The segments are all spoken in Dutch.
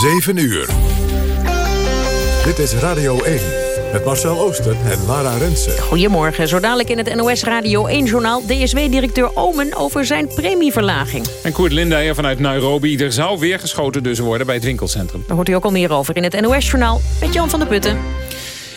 7 uur. Dit is Radio 1 met Marcel Ooster en Lara Rensen. Goedemorgen, zo dadelijk in het NOS Radio 1-journaal... DSW-directeur Omen over zijn premieverlaging. En Koert Lindeyer vanuit Nairobi. Er zou weer geschoten dus worden bij het winkelcentrum. Daar hoort u ook al meer over in het NOS-journaal met Jan van der Putten.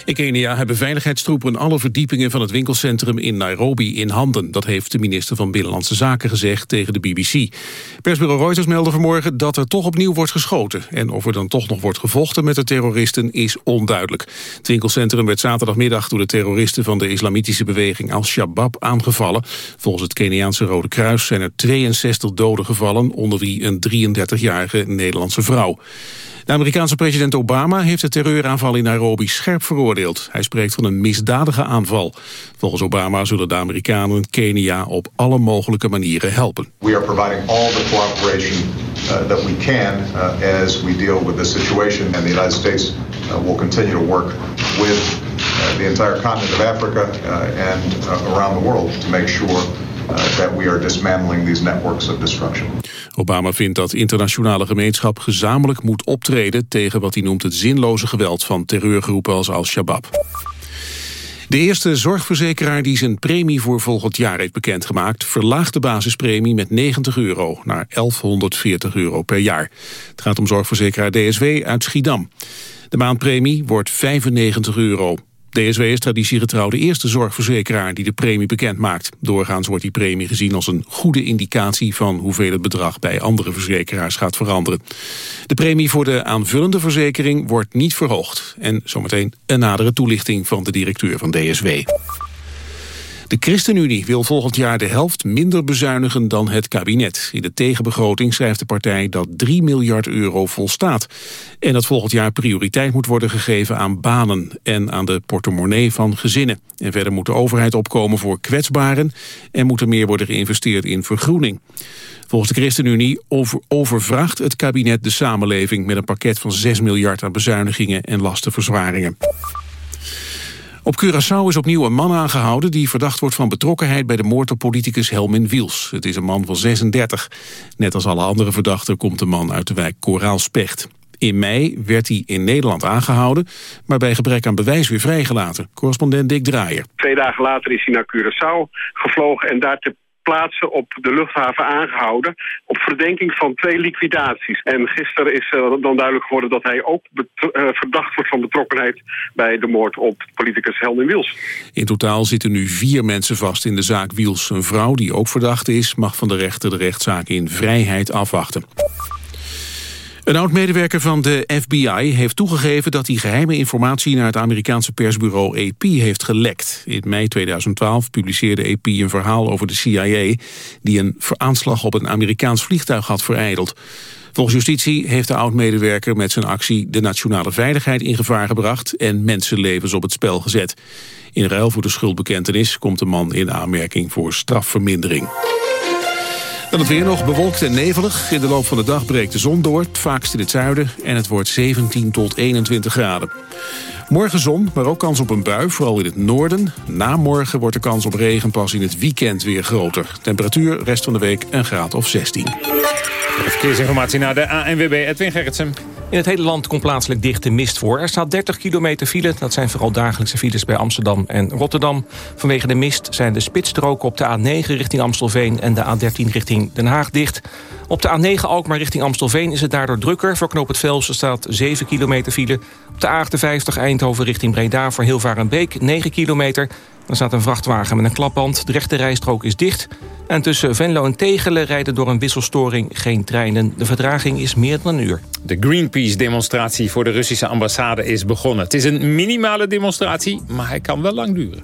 In Kenia hebben veiligheidstroepen alle verdiepingen van het winkelcentrum in Nairobi in handen. Dat heeft de minister van Binnenlandse Zaken gezegd tegen de BBC. Persbureau Reuters meldde vanmorgen dat er toch opnieuw wordt geschoten. En of er dan toch nog wordt gevochten met de terroristen is onduidelijk. Het winkelcentrum werd zaterdagmiddag door de terroristen van de islamitische beweging Al-Shabaab aangevallen. Volgens het Keniaanse Rode Kruis zijn er 62 doden gevallen, onder wie een 33-jarige Nederlandse vrouw. De Amerikaanse president Obama heeft de terreuraanval in Nairobi scherp veroordeeld. Hij spreekt van een misdadige aanval. Volgens Obama zullen de Amerikanen Kenia op alle mogelijke manieren helpen. We are providing all the cooperation uh, that we can uh, as we deal with this situation and the United States uh, will continue to work with the entire continent of Africa and around the world to make sure that we are dismantling these networks of destruction. Obama vindt dat internationale gemeenschap gezamenlijk moet optreden tegen wat hij noemt het zinloze geweld van terreurgroepen als Al-Shabaab. De eerste zorgverzekeraar die zijn premie voor volgend jaar heeft bekendgemaakt... verlaagt de basispremie met 90 euro naar 1140 euro per jaar. Het gaat om zorgverzekeraar DSW uit Schiedam. De maandpremie wordt 95 euro. DSW is traditiegetrouw de eerste zorgverzekeraar die de premie bekend maakt. Doorgaans wordt die premie gezien als een goede indicatie van hoeveel het bedrag bij andere verzekeraars gaat veranderen. De premie voor de aanvullende verzekering wordt niet verhoogd. En zometeen een nadere toelichting van de directeur van DSW. De ChristenUnie wil volgend jaar de helft minder bezuinigen dan het kabinet. In de tegenbegroting schrijft de partij dat 3 miljard euro volstaat. En dat volgend jaar prioriteit moet worden gegeven aan banen... en aan de portemonnee van gezinnen. En verder moet de overheid opkomen voor kwetsbaren... en moet er meer worden geïnvesteerd in vergroening. Volgens de ChristenUnie over, overvraagt het kabinet de samenleving... met een pakket van 6 miljard aan bezuinigingen en lastenverzwaringen. Op Curaçao is opnieuw een man aangehouden die verdacht wordt van betrokkenheid bij de moord op politicus Helmin Wiels. Het is een man van 36. Net als alle andere verdachten komt de man uit de wijk Koraalspecht. In mei werd hij in Nederland aangehouden, maar bij gebrek aan bewijs weer vrijgelaten. Correspondent Dick Draaier. Twee dagen later is hij naar Curaçao gevlogen en daar ter plaatse op de luchthaven aangehouden op verdenking van twee liquidaties. En gisteren is uh, dan duidelijk geworden dat hij ook uh, verdacht wordt van betrokkenheid bij de moord op politicus Helden Wiels. In totaal zitten nu vier mensen vast in de zaak Wiels. Een vrouw die ook verdacht is mag van de rechter de rechtszaak in vrijheid afwachten. Een oud-medewerker van de FBI heeft toegegeven dat hij geheime informatie naar het Amerikaanse persbureau AP heeft gelekt. In mei 2012 publiceerde AP een verhaal over de CIA die een aanslag op een Amerikaans vliegtuig had vereideld. Volgens justitie heeft de oud-medewerker met zijn actie de nationale veiligheid in gevaar gebracht en mensenlevens op het spel gezet. In ruil voor de schuldbekentenis komt de man in aanmerking voor strafvermindering. Dan het weer nog bewolkt en nevelig. In de loop van de dag breekt de zon door, vaakst in het zuiden... en het wordt 17 tot 21 graden. Morgen zon, maar ook kans op een bui, vooral in het noorden. Na morgen wordt de kans op regen pas in het weekend weer groter. Temperatuur rest van de week een graad of 16. Verkeersinformatie naar de ANWB Edwin Gerritsen. In het hele land komt plaatselijk dichte mist voor. Er staat 30 kilometer file. Dat zijn vooral dagelijkse files bij Amsterdam en Rotterdam. Vanwege de mist zijn de spitsstroken op de A9 richting Amstelveen... en de A13 richting Den Haag dicht. Op de A9 Alkmaar richting Amstelveen is het daardoor drukker. Voor Knoop het Velsen staat 7 kilometer file. Op de A58 Eindhoven richting Breda voor Hilvarenbeek 9 kilometer... Er staat een vrachtwagen met een klapband. De rechte rijstrook is dicht. En tussen Venlo en Tegelen rijden door een wisselstoring geen treinen. De verdraging is meer dan een uur. De Greenpeace-demonstratie voor de Russische ambassade is begonnen. Het is een minimale demonstratie, maar hij kan wel lang duren.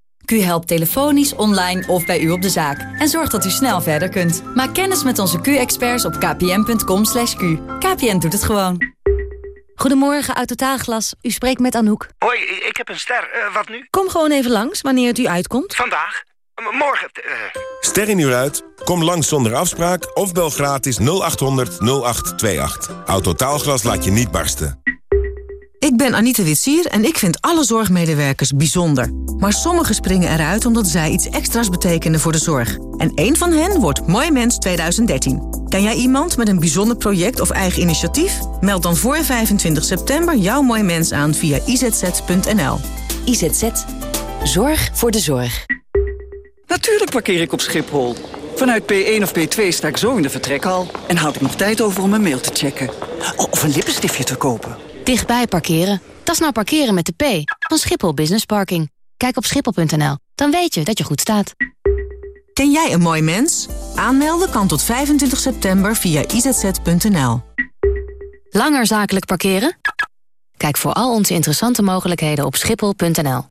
Q helpt telefonisch, online of bij u op de zaak. En zorgt dat u snel verder kunt. Maak kennis met onze Q-experts op kpn.com. /q. KPN doet het gewoon. Goedemorgen, uit Totaalglas. U spreekt met Anouk. Hoi, ik heb een ster. Uh, wat nu? Kom gewoon even langs, wanneer het u uitkomt. Vandaag? M morgen? Uh... Ster in uur uit? Kom langs zonder afspraak of bel gratis 0800 0828. Autotaalglas laat je niet barsten. Ik ben Anita Witsier en ik vind alle zorgmedewerkers bijzonder. Maar sommigen springen eruit omdat zij iets extra's betekenen voor de zorg. En één van hen wordt Mooi Mens 2013. Ken jij iemand met een bijzonder project of eigen initiatief? Meld dan voor 25 september jouw Mooi Mens aan via izz.nl. IZZ. Zorg voor de zorg. Natuurlijk parkeer ik op Schiphol. Vanuit P1 of P2 sta ik zo in de vertrekhal... en houd ik nog tijd over om mijn mail te checken. Of een lippenstiftje te kopen. Dichtbij parkeren. Dat is nou parkeren met de P van Schiphol Business Parking. Kijk op schiphol.nl, dan weet je dat je goed staat. Ken jij een mooi mens? Aanmelden kan tot 25 september via izz.nl. Langer zakelijk parkeren? Kijk voor al onze interessante mogelijkheden op schiphol.nl.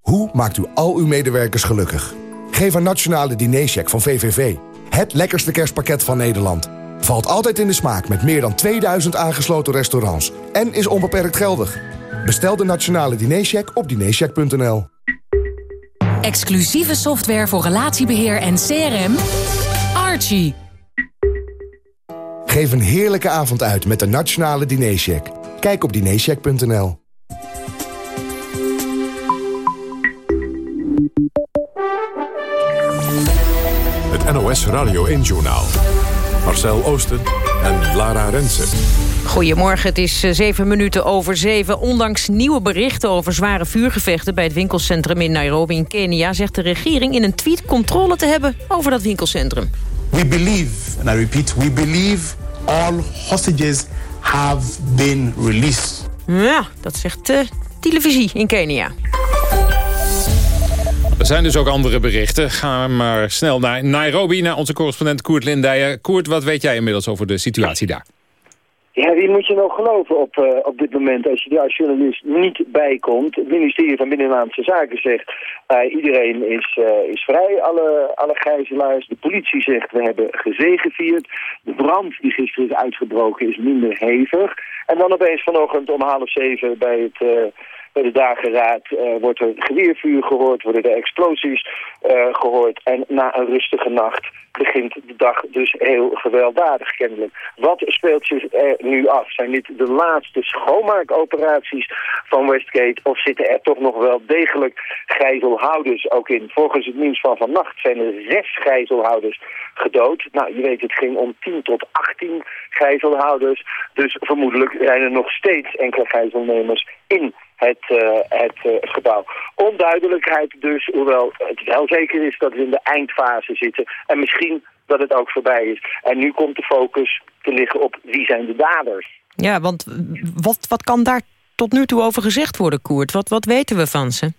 Hoe maakt u al uw medewerkers gelukkig? Geef een nationale dinercheck van VVV. Het lekkerste kerstpakket van Nederland. Valt altijd in de smaak met meer dan 2000 aangesloten restaurants. En is onbeperkt geldig. Bestel de nationale dinercheck op dinercheck.nl. Exclusieve software voor relatiebeheer en CRM. Archie. Geef een heerlijke avond uit met de nationale dinercheck. Kijk op dinercheck.nl. Het NOS Radio 1 Journaal. Marcel Oosten en Lara Rensen. Goedemorgen, het is eh, zeven minuten over zeven. Ondanks nieuwe berichten over zware vuurgevechten... bij het winkelcentrum in Nairobi in Kenia... zegt de regering in een tweet controle te hebben over dat winkelcentrum. We believe, and I repeat, we believe all hostages have been released. Ja, dat zegt de televisie in Kenia. Er zijn dus ook andere berichten. Gaan maar snel naar Nairobi, naar onze correspondent Koert Lindijen. Koert, wat weet jij inmiddels over de situatie daar? Ja, wie moet je nou geloven op, uh, op dit moment als je daar als journalist niet bijkomt? Het ministerie van Binnenlandse Zaken zegt uh, iedereen is, uh, is vrij, alle, alle gijzelaars. De politie zegt we hebben gezegevierd. De brand die gisteren is uitgebroken is minder hevig. En dan opeens vanochtend om half zeven bij het bij de dageraad uh, wordt er geweervuur gehoord, worden er explosies uh, gehoord. En na een rustige nacht begint de dag dus heel gewelddadig kennelijk. Wat speelt zich er nu af? Zijn dit de laatste schoonmaakoperaties van Westgate? Of zitten er toch nog wel degelijk gijzelhouders ook in? Volgens het nieuws van vannacht zijn er zes gijzelhouders gedood. Nou, je weet, het ging om 10 tot 18 gijzelhouders. Dus vermoedelijk zijn er nog steeds enkele gijzelnemers in het, uh, het uh, gebouw. Onduidelijkheid dus, hoewel het wel zeker is dat we in de eindfase zitten. En misschien dat het ook voorbij is. En nu komt de focus te liggen op wie zijn de daders. Ja, want wat, wat kan daar tot nu toe over gezegd worden, Koert? Wat, wat weten we van ze?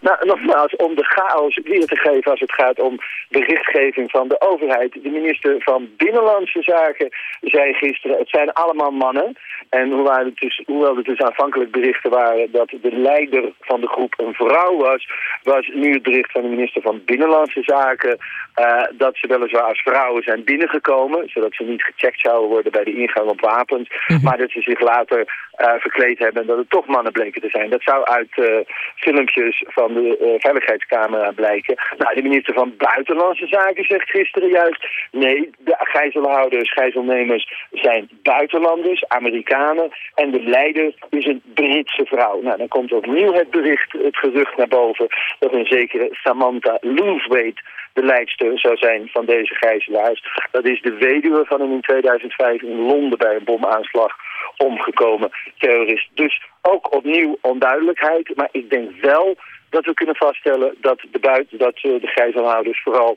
Nou, nogmaals, om de chaos weer te geven als het gaat om berichtgeving van de overheid. De minister van Binnenlandse Zaken zei gisteren, het zijn allemaal mannen. En hoewel het dus, hoewel het dus aanvankelijk berichten waren dat de leider van de groep een vrouw was, was nu het bericht van de minister van Binnenlandse Zaken uh, dat ze weliswaar als vrouwen zijn binnengekomen, zodat ze niet gecheckt zouden worden bij de ingang op wapens, mhm. maar dat ze zich later uh, verkleed hebben en dat het toch mannen bleken te zijn. Dat zou uit uh, filmpjes van de veiligheidscamera blijken. Nou, de minister van Buitenlandse Zaken zegt gisteren juist, nee, de gijzelhouders, gijzelnemers zijn buitenlanders, Amerikanen en de leider is een Britse vrouw. Nou, dan komt opnieuw het bericht, het gerucht naar boven dat een zekere Samantha Louvwaite de leidster zou zijn van deze gijzelaars. Dat is de weduwe van een in 2005 in Londen bij een bomaanslag omgekomen terrorist. Dus ook opnieuw onduidelijkheid, maar ik denk wel dat we kunnen vaststellen dat de, buiten, dat, uh, de gijzelhouders vooral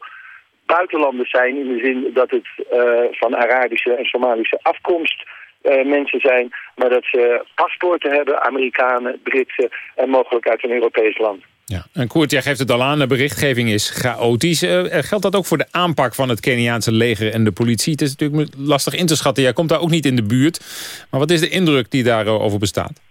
buitenlanders zijn... in de zin dat het uh, van Arabische en Somalische afkomst uh, mensen zijn... maar dat ze paspoorten hebben, Amerikanen, Britse en mogelijk uit een Europees land. Ja. En Koert, jij geeft het al aan, de berichtgeving is chaotisch. Geldt dat ook voor de aanpak van het Keniaanse leger en de politie? Het is natuurlijk lastig in te schatten. Jij komt daar ook niet in de buurt. Maar wat is de indruk die daarover bestaat?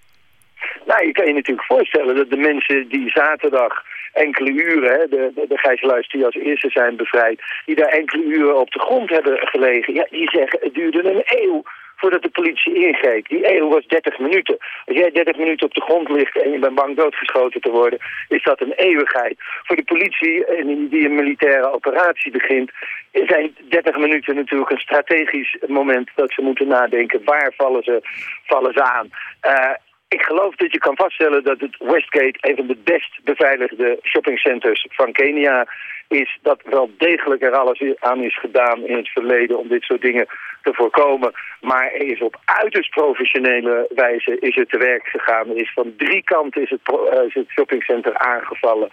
Nou, je kan je natuurlijk voorstellen dat de mensen die zaterdag enkele uren, hè, de, de, de die als eerste zijn bevrijd, die daar enkele uren op de grond hebben gelegen, ja, die zeggen het duurde een eeuw voordat de politie ingreep. Die eeuw was 30 minuten. Als jij 30 minuten op de grond ligt en je bent bang doodgeschoten te worden, is dat een eeuwigheid. Voor de politie die een militaire operatie begint, zijn 30 minuten natuurlijk een strategisch moment dat ze moeten nadenken. Waar vallen ze, vallen ze aan? Uh, ik geloof dat je kan vaststellen dat het Westgate een van de best beveiligde shoppingcenters van Kenia is. Dat wel degelijk er alles aan is gedaan in het verleden om dit soort dingen te voorkomen. Maar is op uiterst professionele wijze is het te werk gegaan. Er is van drie kanten is het, uh, het shoppingcenter aangevallen.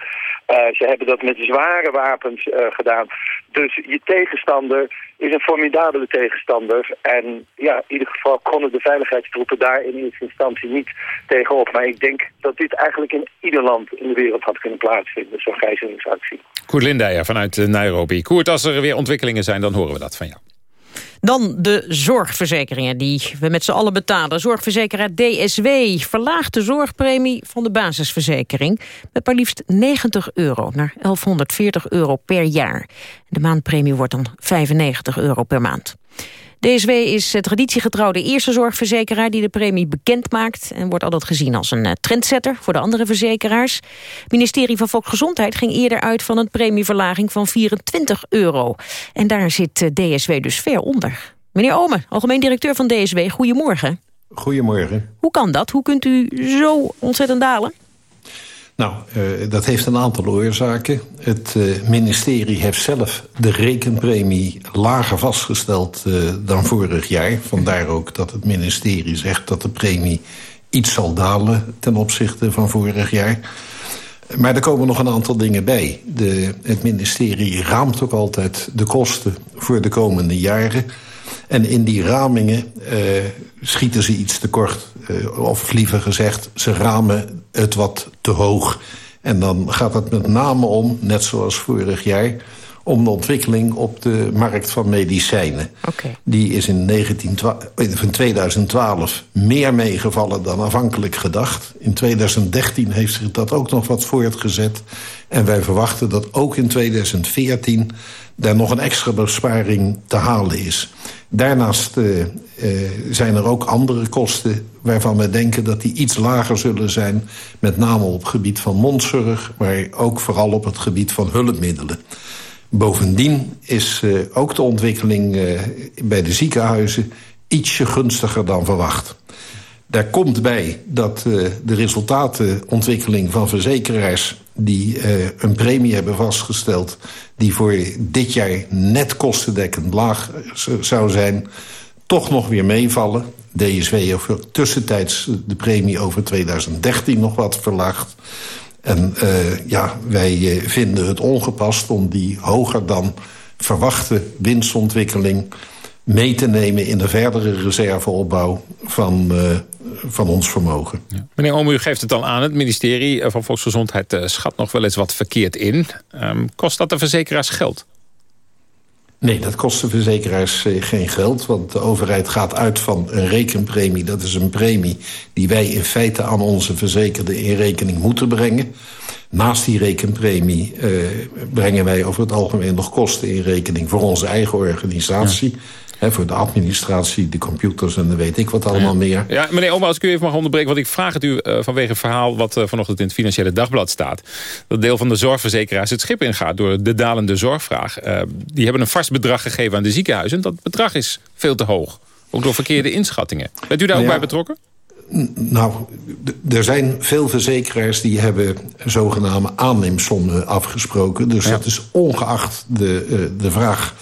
Uh, ze hebben dat met zware wapens uh, gedaan. Dus je tegenstander is een formidabele tegenstander. En ja, in ieder geval konden de veiligheidstroepen daar in eerste instantie niet tegenop. Maar ik denk dat dit eigenlijk in ieder land in de wereld had kunnen plaatsvinden, zo'n gijzelingsactie. Koert Lindeyer vanuit Nairobi. Koert, als er weer ontwikkelingen zijn, dan horen we dat van jou. Dan de zorgverzekeringen die we met z'n allen betalen. Zorgverzekeraar DSW verlaagt de zorgpremie van de basisverzekering... met maar liefst 90 euro naar 1140 euro per jaar. De maandpremie wordt dan 95 euro per maand. DSW is traditiegetrouw de eerste zorgverzekeraar die de premie bekend maakt en wordt altijd gezien als een eh, trendsetter voor de andere verzekeraars. Het ministerie van Volksgezondheid ging eerder uit van een premieverlaging van 24 euro. En daar zit eh, DSW dus ver onder. Meneer Omen, algemeen directeur van DSW, goedemorgen. Goedemorgen. Hoe kan dat? Hoe kunt u zo ontzettend dalen? Nou, uh, dat heeft een aantal oorzaken. Het uh, ministerie heeft zelf de rekenpremie lager vastgesteld uh, dan vorig jaar. Vandaar ook dat het ministerie zegt dat de premie iets zal dalen ten opzichte van vorig jaar. Maar er komen nog een aantal dingen bij. De, het ministerie raamt ook altijd de kosten voor de komende jaren. En in die ramingen schieten ze iets tekort. Uh, of liever gezegd, ze ramen het wat te hoog. En dan gaat het met name om, net zoals vorig jaar... om de ontwikkeling op de markt van medicijnen. Okay. Die is in 19, 2012 meer meegevallen dan afhankelijk gedacht. In 2013 heeft zich dat ook nog wat voortgezet. En wij verwachten dat ook in 2014 daar nog een extra besparing te halen is. Daarnaast uh, uh, zijn er ook andere kosten waarvan we denken dat die iets lager zullen zijn. Met name op het gebied van mondzorg, maar ook vooral op het gebied van hulpmiddelen. Bovendien is uh, ook de ontwikkeling bij de ziekenhuizen ietsje gunstiger dan verwacht. Daar komt bij dat de resultatenontwikkeling van verzekeraars die uh, een premie hebben vastgesteld... die voor dit jaar net kostendekkend laag zou zijn... toch nog weer meevallen. DSW heeft tussentijds de premie over 2013 nog wat verlaagd. En uh, ja, wij vinden het ongepast om die hoger dan verwachte winstontwikkeling mee te nemen in de verdere reserveopbouw van, uh, van ons vermogen. Ja. Meneer Omer, u geeft het al aan. Het ministerie van Volksgezondheid uh, schat nog wel eens wat verkeerd in. Um, kost dat de verzekeraars geld? Nee, dat kost de verzekeraars uh, geen geld. Want de overheid gaat uit van een rekenpremie. Dat is een premie die wij in feite aan onze verzekerden in rekening moeten brengen. Naast die rekenpremie uh, brengen wij over het algemeen nog kosten in rekening... voor onze eigen organisatie... Ja voor de administratie, de computers en dan weet ik wat allemaal ja. meer. Ja, meneer Oma, als ik u even mag onderbreken... want ik vraag het u uh, vanwege een verhaal wat uh, vanochtend in het Financiële Dagblad staat. Dat deel van de zorgverzekeraars het schip ingaat door de dalende zorgvraag. Uh, die hebben een vast bedrag gegeven aan de ziekenhuizen. Dat bedrag is veel te hoog. Ook door verkeerde inschattingen. Bent u daar ook ja. bij betrokken? Nou, er zijn veel verzekeraars die hebben zogenaamde aanneemsommen afgesproken. Dus ja. dat is ongeacht de, de vraag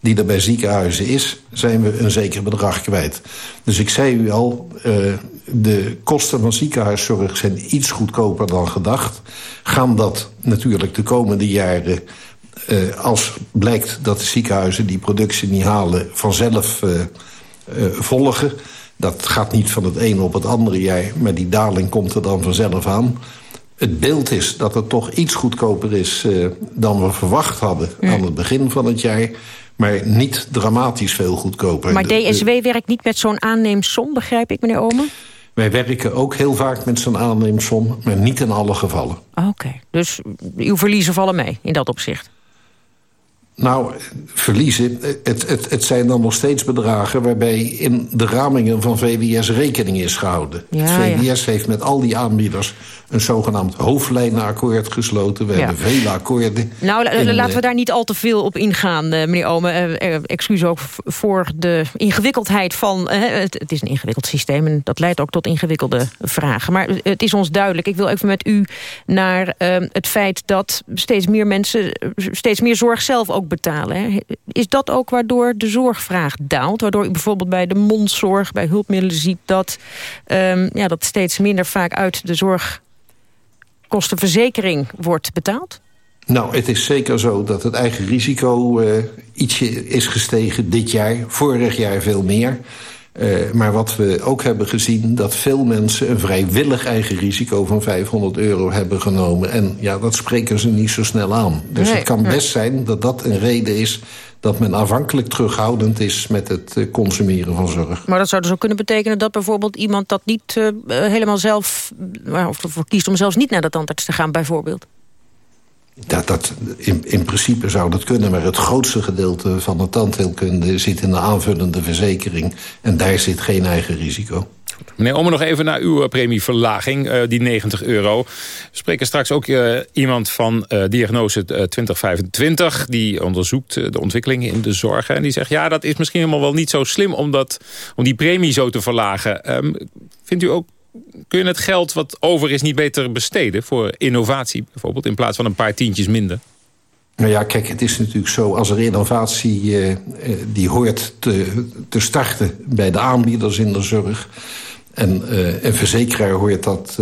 die er bij ziekenhuizen is, zijn we een zeker bedrag kwijt. Dus ik zei u al, uh, de kosten van ziekenhuiszorg zijn iets goedkoper dan gedacht. Gaan dat natuurlijk de komende jaren, uh, als blijkt dat de ziekenhuizen die productie niet halen, vanzelf uh, volgen. Dat gaat niet van het ene op het andere jaar, maar die daling komt er dan vanzelf aan het beeld is dat het toch iets goedkoper is dan we verwacht hadden ja. aan het begin van het jaar. Maar niet dramatisch veel goedkoper. Maar DSW werkt niet met zo'n aanneemsom, begrijp ik, meneer Omen? Wij werken ook heel vaak met zo'n aanneemsom, maar niet in alle gevallen. Oké, okay. dus uw verliezen vallen mee in dat opzicht? Nou, verliezen, het, het, het zijn dan nog steeds bedragen... waarbij in de ramingen van VWS rekening is gehouden. Ja, VWS heeft met al die aanbieders een zogenaamd hoofdlijnenakkoord gesloten. We Ja. hebben vele akkoorden. Nou, in, laten we eh, daar niet al te veel op ingaan, eh, meneer Ome. Eh, excuus ook voor de ingewikkeldheid van... het, is een ingewikkeld systeem en dat leidt ook tot ingewikkelde vragen. Maar het is ons duidelijk. Ik wil even met u naar eh, het feit dat steeds meer mensen... steeds meer zorg zelf ook betalen. Hè. Is dat ook waardoor de zorgvraag daalt? Waardoor u bijvoorbeeld bij de mondzorg, bij hulpmiddelen ziet... dat, ehm, ja, dat steeds minder vaak uit de zorgkostenverzekering wordt betaald? Nou, het is zeker zo dat het eigen risico eh, ietsje is gestegen dit jaar. Vorig jaar veel meer. Eh, maar wat we ook hebben gezien... dat veel mensen een vrijwillig eigen risico van 500 euro hebben genomen. En ja, dat spreken ze niet zo snel aan. Dus Nee, het kan best zijn dat dat een reden is... dat men afhankelijk terughoudend is met het eh, consumeren van zorg. Maar dat zou dus ook kunnen betekenen dat bijvoorbeeld iemand dat niet eh, eh, helemaal zelf... of ervoor kiest om zelfs niet naar de tandarts te gaan bijvoorbeeld. Dat, dat, in, in principe zou dat kunnen, maar het grootste gedeelte van de tandheelkunde zit in de aanvullende verzekering. En daar zit geen eigen risico. Meneer Omer, nog even naar uw eh, premieverlaging, eh, die 90 euro. We spreken straks ook eh, iemand van eh, diagnose eh, 2025... die onderzoekt de ontwikkelingen in de zorg. En die zegt, ja, dat is misschien helemaal wel niet zo slim... om, dat, om die premie zo te verlagen. Ehm, vindt u ook, kun je het geld wat over is niet beter besteden... voor innovatie bijvoorbeeld, in plaats van een paar tientjes minder? Nou ja, kijk, het is natuurlijk zo, als er innovatie eh, eh, die hoort te, te starten bij de aanbieders in de zorg... en eh, een verzekeraar hoort dat,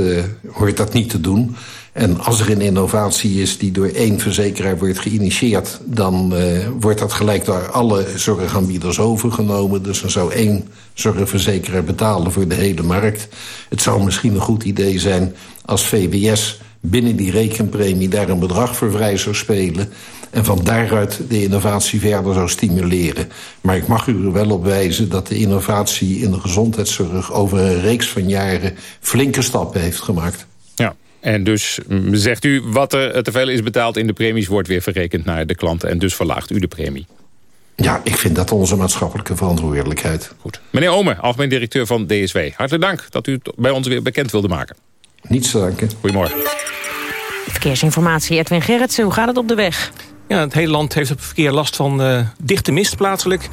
hoort dat niet te doen... En als er een innovatie is die door één verzekeraar wordt geïnitieerd... dan eh, wordt dat gelijk door alle zorgaanbieders overgenomen. Dus dan zou één zorgverzekeraar betalen voor de hele markt. Het zou misschien een goed idee zijn als VWS binnen die rekenpremie... daar een bedrag voor vrij zou spelen... en van daaruit de innovatie verder zou stimuleren. Maar ik mag u er wel op wijzen dat de innovatie in de gezondheidszorg... over een reeks van jaren flinke stappen heeft gemaakt. En dus mm, zegt u, wat er te veel is betaald in de premies... wordt weer verrekend naar de klanten en dus verlaagt u de premie. Ja, ik vind dat onze maatschappelijke verantwoordelijkheid. Goed. Meneer Omer, algemeen directeur van DSW. Hartelijk dank dat u het bij ons weer bekend wilde maken. Niets te danken. Goedemorgen. Verkeersinformatie, Edwin Gerritsen. Hoe gaat het op de weg? Ja, het hele land heeft op verkeer last van eh, dichte mist plaatselijk.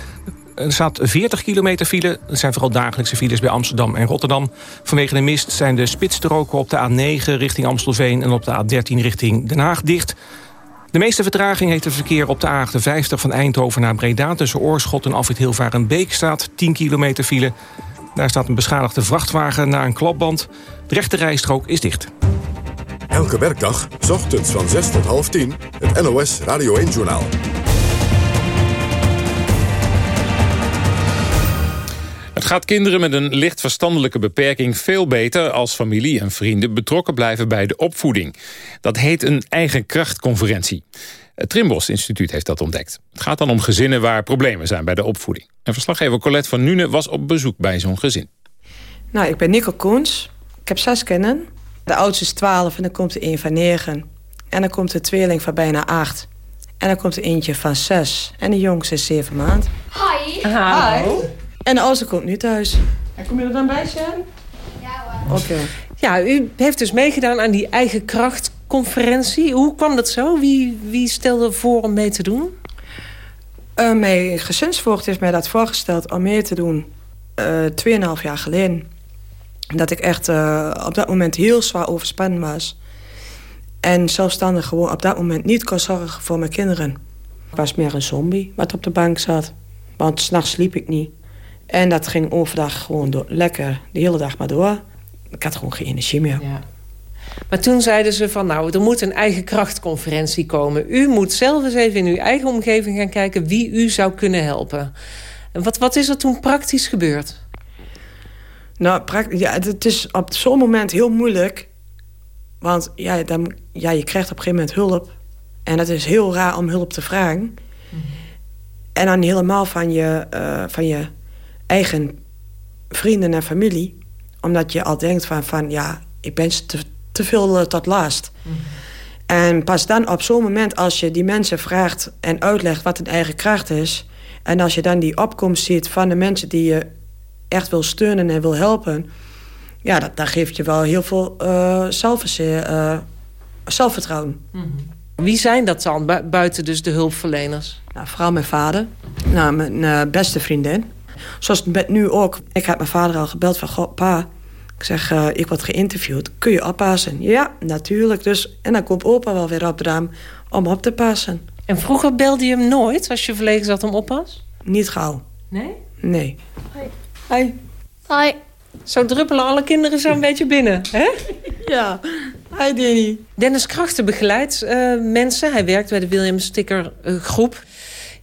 Er staat 40 kilometer file. Dat zijn vooral dagelijkse files bij Amsterdam en Rotterdam. Vanwege de mist zijn de spitsstroken op de A9 richting Amstelveen... en op de A13 richting Den Haag dicht. De meeste vertraging heeft het verkeer op de A58 van Eindhoven naar Breda... tussen Oorschot en Afrit Hilvarenbeek staat 10 kilometer file. Daar staat een beschadigde vrachtwagen na een klapband. De rechte rijstrook is dicht. Elke werkdag, ochtends van 6 tot half 10, het NOS Radio 1-journaal. Het gaat kinderen met een licht verstandelijke beperking veel beter... als familie en vrienden betrokken blijven bij de opvoeding. Dat heet een eigen krachtconferentie. Het Trimbos Instituut heeft dat ontdekt. Het gaat dan om gezinnen waar problemen zijn bij de opvoeding. En verslaggever Colette van Nune was op bezoek bij zo'n gezin. Nou, ik ben Nico Koens. Ik heb zes kinderen. De oudste is 12 en dan komt er een van 9. En dan komt de tweeling van bijna 8. En dan komt er eentje van 6. En de jongste is 7 maanden. Hi. Hi. En oudste komt nu thuis. En kom je er dan bij, Sharon? Ja Oké. Ja, u heeft dus meegedaan aan die eigen krachtconferentie. Hoe kwam dat zo? Wie, wie stelde voor om mee te doen? Uh, mijn gezinsvoogd heeft mij dat voorgesteld om mee te doen. Uh, tweeënhalf jaar geleden. Dat ik echt uh, op dat moment heel zwaar overspannen was. En zelfstandig gewoon op dat moment niet kon zorgen voor mijn kinderen. Ik was meer een zombie wat op de bank zat. Want s'nachts sliep ik niet. En dat ging overdag gewoon door, lekker de hele dag maar door. Ik had gewoon geen energie meer. Ja. Maar toen zeiden ze van nou, er moet een eigen krachtconferentie komen. U moet zelf eens even in uw eigen omgeving gaan kijken wie u zou kunnen helpen. En wat, wat is er toen praktisch gebeurd? Nou, ja, het is op zo'n moment heel moeilijk. Want ja, dan, ja, je krijgt op een gegeven moment hulp. En het is heel raar om hulp te vragen. Mm -hmm. En dan helemaal van je, uh, van je eigen vrienden en familie. Omdat je al denkt van, van ja, ik ben te, te veel uh, tot last. Mm -hmm. En pas dan op zo'n moment als je die mensen vraagt en uitlegt wat een eigen kracht is... en als je dan die opkomst ziet van de mensen die je echt wil steunen en wil helpen... ja, dat, dat geeft je wel heel veel uh, zelfvertrouwen. Mhm. Wie zijn dat dan, buiten dus de hulpverleners? Nou, vooral mijn vader, nou, mijn uh, beste vriendin. Zoals met nu ook. Ik heb mijn vader al gebeld van, goh, pa... Ik zeg, uh, ik word geïnterviewd. Kun je oppassen? Ja, natuurlijk. Dus, en dan komt opa wel weer op de raam om op te passen. En vroeger belde je hem nooit als je verlegen zat om oppas? Niet gauw. Nee? Nee. Hoi. Hoi. Hoi. Zo druppelen alle kinderen zo een beetje binnen, hè? Ja. Hi Danny. Dennis Krachten begeleidt uh, mensen. Hij werkt bij de William Sticker uh, groep.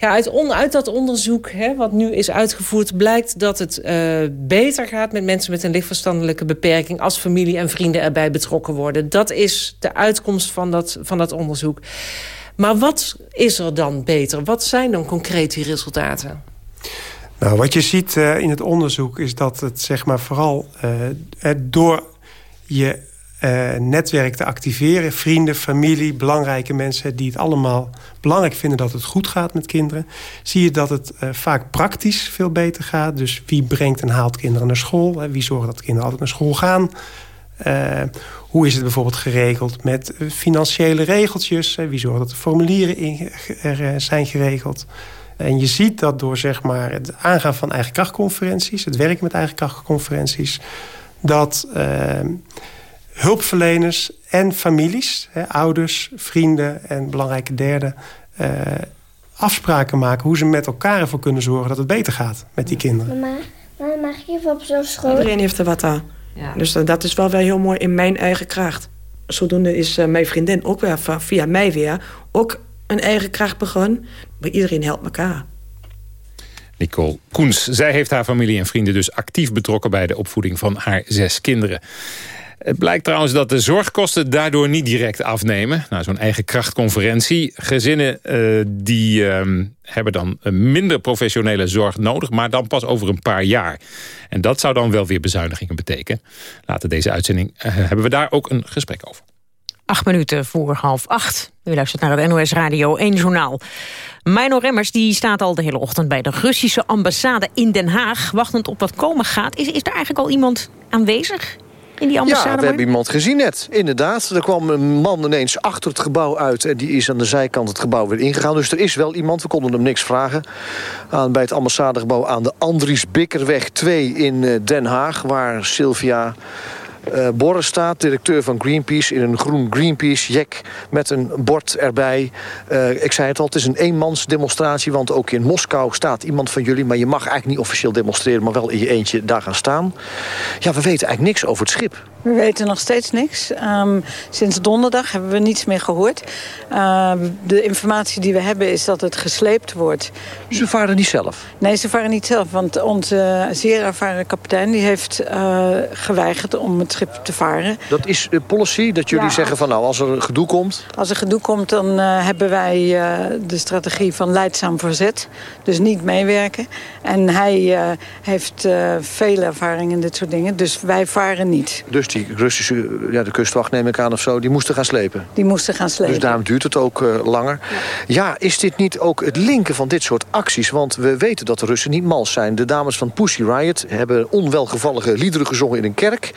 Ja, uit, on, uit dat onderzoek hè, wat nu is uitgevoerd... blijkt dat het uh, beter gaat met mensen met een lichtverstandelijke beperking... als familie en vrienden erbij betrokken worden. Dat is de uitkomst van dat, van dat onderzoek. Maar wat is er dan beter? Wat zijn dan concreet die resultaten? Nou, wat je ziet uh, in het onderzoek is dat het zeg maar vooral uh, door je uh, netwerk te activeren, vrienden, familie, belangrijke mensen die het allemaal belangrijk vinden dat het goed gaat met kinderen, zie je dat het vaak praktisch veel beter gaat. Dus wie brengt en haalt kinderen naar school? Wie zorgt dat kinderen altijd naar school gaan? hoe is het bijvoorbeeld geregeld met financiële regeltjes? Wie zorgt dat de formulieren er zijn geregeld? En je ziet dat door zeg maar, het aangaan van eigen krachtconferenties... het werken met eigen krachtconferenties... dat hulpverleners en families, hè, ouders, vrienden en belangrijke derden... Uh, afspraken maken hoe ze met elkaar ervoor kunnen zorgen... dat het beter gaat met die kinderen. Mama, mama mag je even op zo'n school? Iedereen heeft er wat aan. Ja. Dus uh, dat is wel wel heel mooi in mijn eigen kracht. Zodoende is uh, mijn vriendin ook weer via mij weer... ook een eigen kracht begon. Maar iedereen helpt elkaar. Nicole Koens. Zij heeft haar familie en vrienden dus actief betrokken... bij de opvoeding van haar zes kinderen. Het blijkt trouwens dat de zorgkosten daardoor niet direct afnemen. Nou, zo'n eigen krachtconferentie. Gezinnen uh, die uh, hebben dan minder professionele zorg nodig... maar dan pas over een paar jaar. En dat zou dan wel weer bezuinigingen betekenen. Later deze uitzending uh, hebben we daar ook een gesprek over. Acht minuten voor half acht. U luistert naar het NOS Radio 1 Journaal. Mino Remmers die staat al de hele ochtend bij de Russische ambassade in Den Haag... wachtend op wat komen gaat. Is, is er eigenlijk al iemand aanwezig in die ambassade? Ja, we hebben iemand gezien net. Inderdaad, er kwam een man ineens achter het gebouw uit... en die is aan de zijkant het gebouw weer ingegaan. Dus er is wel iemand, we konden hem niks vragen... Aan, bij het ambassadegebouw aan de Andries Bikkerweg 2 in Den Haag... waar Sylvia uh, Boris staat, directeur van Greenpeace... in een groen Greenpeace-jek met een bord erbij. Uh, ik zei het al, het is een eenmans demonstratie... want ook in Moskou staat iemand van jullie... maar je mag eigenlijk niet officieel demonstreren... maar wel in je eentje daar gaan staan. Ja, we weten eigenlijk niks over het schip. We weten nog steeds niks. Um, sinds donderdag hebben we niets meer gehoord. Uh, de informatie die we hebben is dat het gesleept wordt. Ze varen niet zelf? Nee, ze varen niet zelf. Want onze zeer ervaren kapitein die heeft uh, geweigerd om het schip te varen. Dat is de policy? Dat jullie ja, zeggen van nou, als er gedoe komt? Als er gedoe komt, dan uh, hebben wij de strategie van leidzaam verzet. Dus niet meewerken. En hij heeft veel ervaring in dit soort dingen. Dus wij varen niet. Dus die Russische ja, de kustwacht, neem ik aan of zo... die moesten gaan slepen. Die moesten gaan slepen. Dus daarom duurt het ook uh, langer. Ja. ja. is dit niet ook het linken van dit soort acties? Want we weten dat de Russen niet mals zijn. De dames van Pussy Riot hebben onwelgevallige liederen gezongen in een kerk.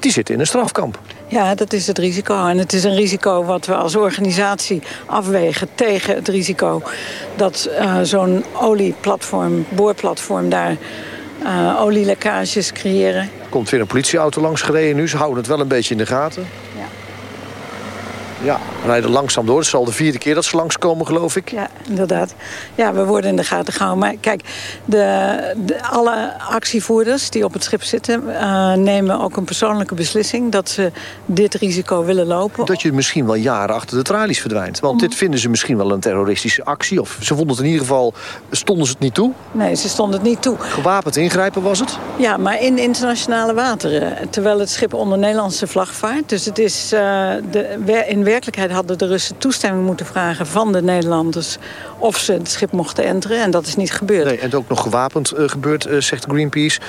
Die zitten in een strafkamp. Ja, dat is het risico. En het is een risico wat we als organisatie afwegen tegen het risico... dat uh, zo'n olieplatform, boorplatform daar olielekkages creëren. Komt weer een politieauto langs gereden nu. Ze houden het wel een beetje in de gaten. Ja. Ja, rijden langzaam door. Het is al de vierde keer dat ze langskomen, geloof ik. Ja, inderdaad. Ja, we worden in de gaten gehouden. Maar kijk, de, de alle actievoerders die op het schip zitten... Uh, nemen ook een persoonlijke beslissing dat ze dit risico willen lopen. Dat je misschien wel jaren achter de tralies verdwijnt. Want mm. dit vinden ze misschien wel een terroristische actie. Of ze vonden het in ieder geval... Stonden ze het niet toe? Nee, ze stonden het niet toe. Gewapend ingrijpen was het? Ja, maar in internationale wateren. Terwijl het schip onder Nederlandse vlag vaart. Dus het is uh, de, in werkelijkheid hadden de Russen toestemming moeten vragen van de Nederlanders of ze het schip mochten enteren. En dat is niet gebeurd. Nee, en ook nog gewapend uh, gebeurd, uh, zegt Greenpeace.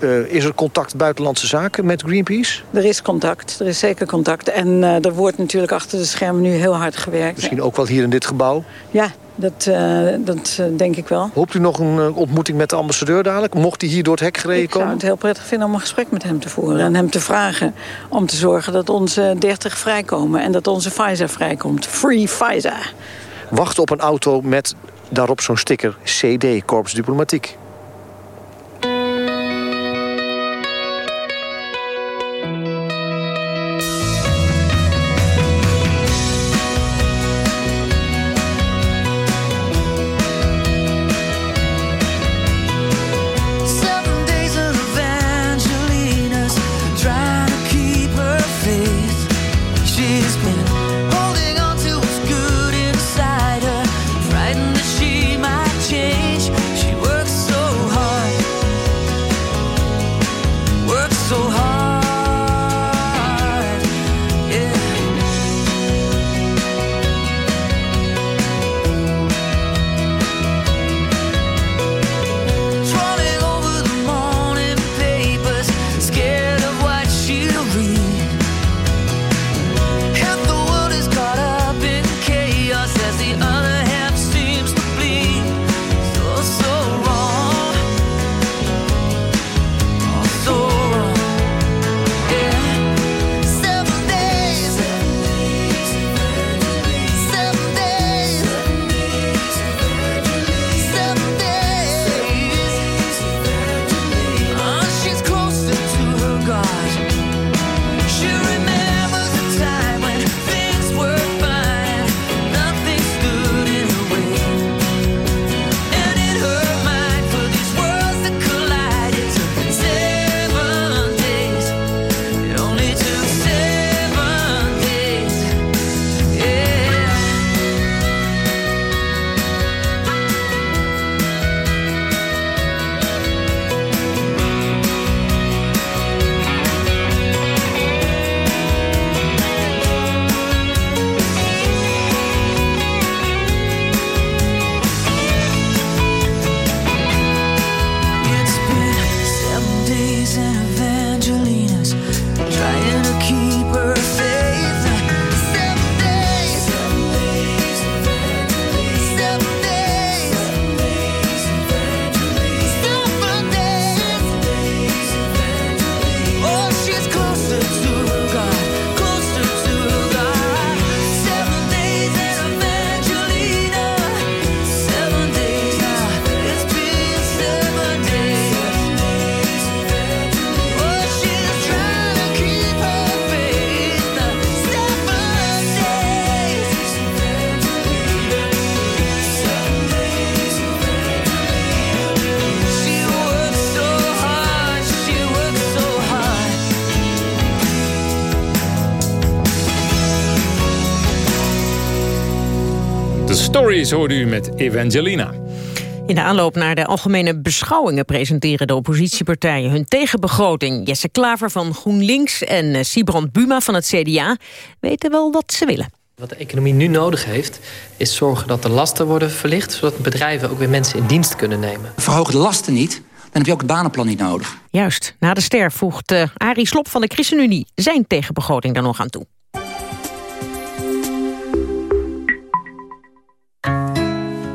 Uh, is er contact buitenlandse zaken met Greenpeace? Er is contact, er is zeker contact. En er wordt natuurlijk achter de schermen nu heel hard gewerkt. Misschien ook wel hier in dit gebouw? Ja, dat, uh, dat uh, denk ik wel. Hoopt u nog een uh, ontmoeting met de ambassadeur dadelijk? Mocht hij hier door het hek gereden komen? Ik zou het heel prettig vinden om een gesprek met hem te voeren. En hem te vragen om te zorgen dat onze 30 vrijkomen. En dat onze Pfizer vrijkomt. Free Pfizer. Wachten op een auto met daarop zo'n sticker CD, Korps Diplomatiek. Stories hoorde u met Evangelina. In de aanloop naar de algemene beschouwingen presenteren de oppositiepartijen hun tegenbegroting. Jesse Klaver van GroenLinks en eh, Sibrand Buma van het CDA weten wel wat ze willen. Wat de economie nu nodig heeft, is zorgen dat de lasten worden verlicht... zodat bedrijven ook weer mensen in dienst kunnen nemen. Verhoog de lasten niet, dan heb je ook het banenplan niet nodig. Juist, na de ster voegt uh, Arie Slop van de ChristenUnie zijn tegenbegroting daar nog aan toe.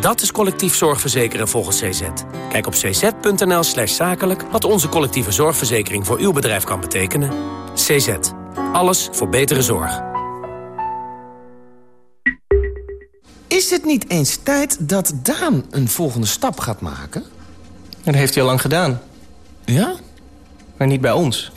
Dat is collectief zorgverzekeren volgens CZ. Kijk op cz.nl slash zakelijk wat onze collectieve zorgverzekering voor uw bedrijf kan betekenen. CZ. Alles voor betere zorg. Is het niet eens tijd dat Daan een volgende stap gaat maken? Dat heeft hij al lang gedaan. Ja? Maar niet bij ons.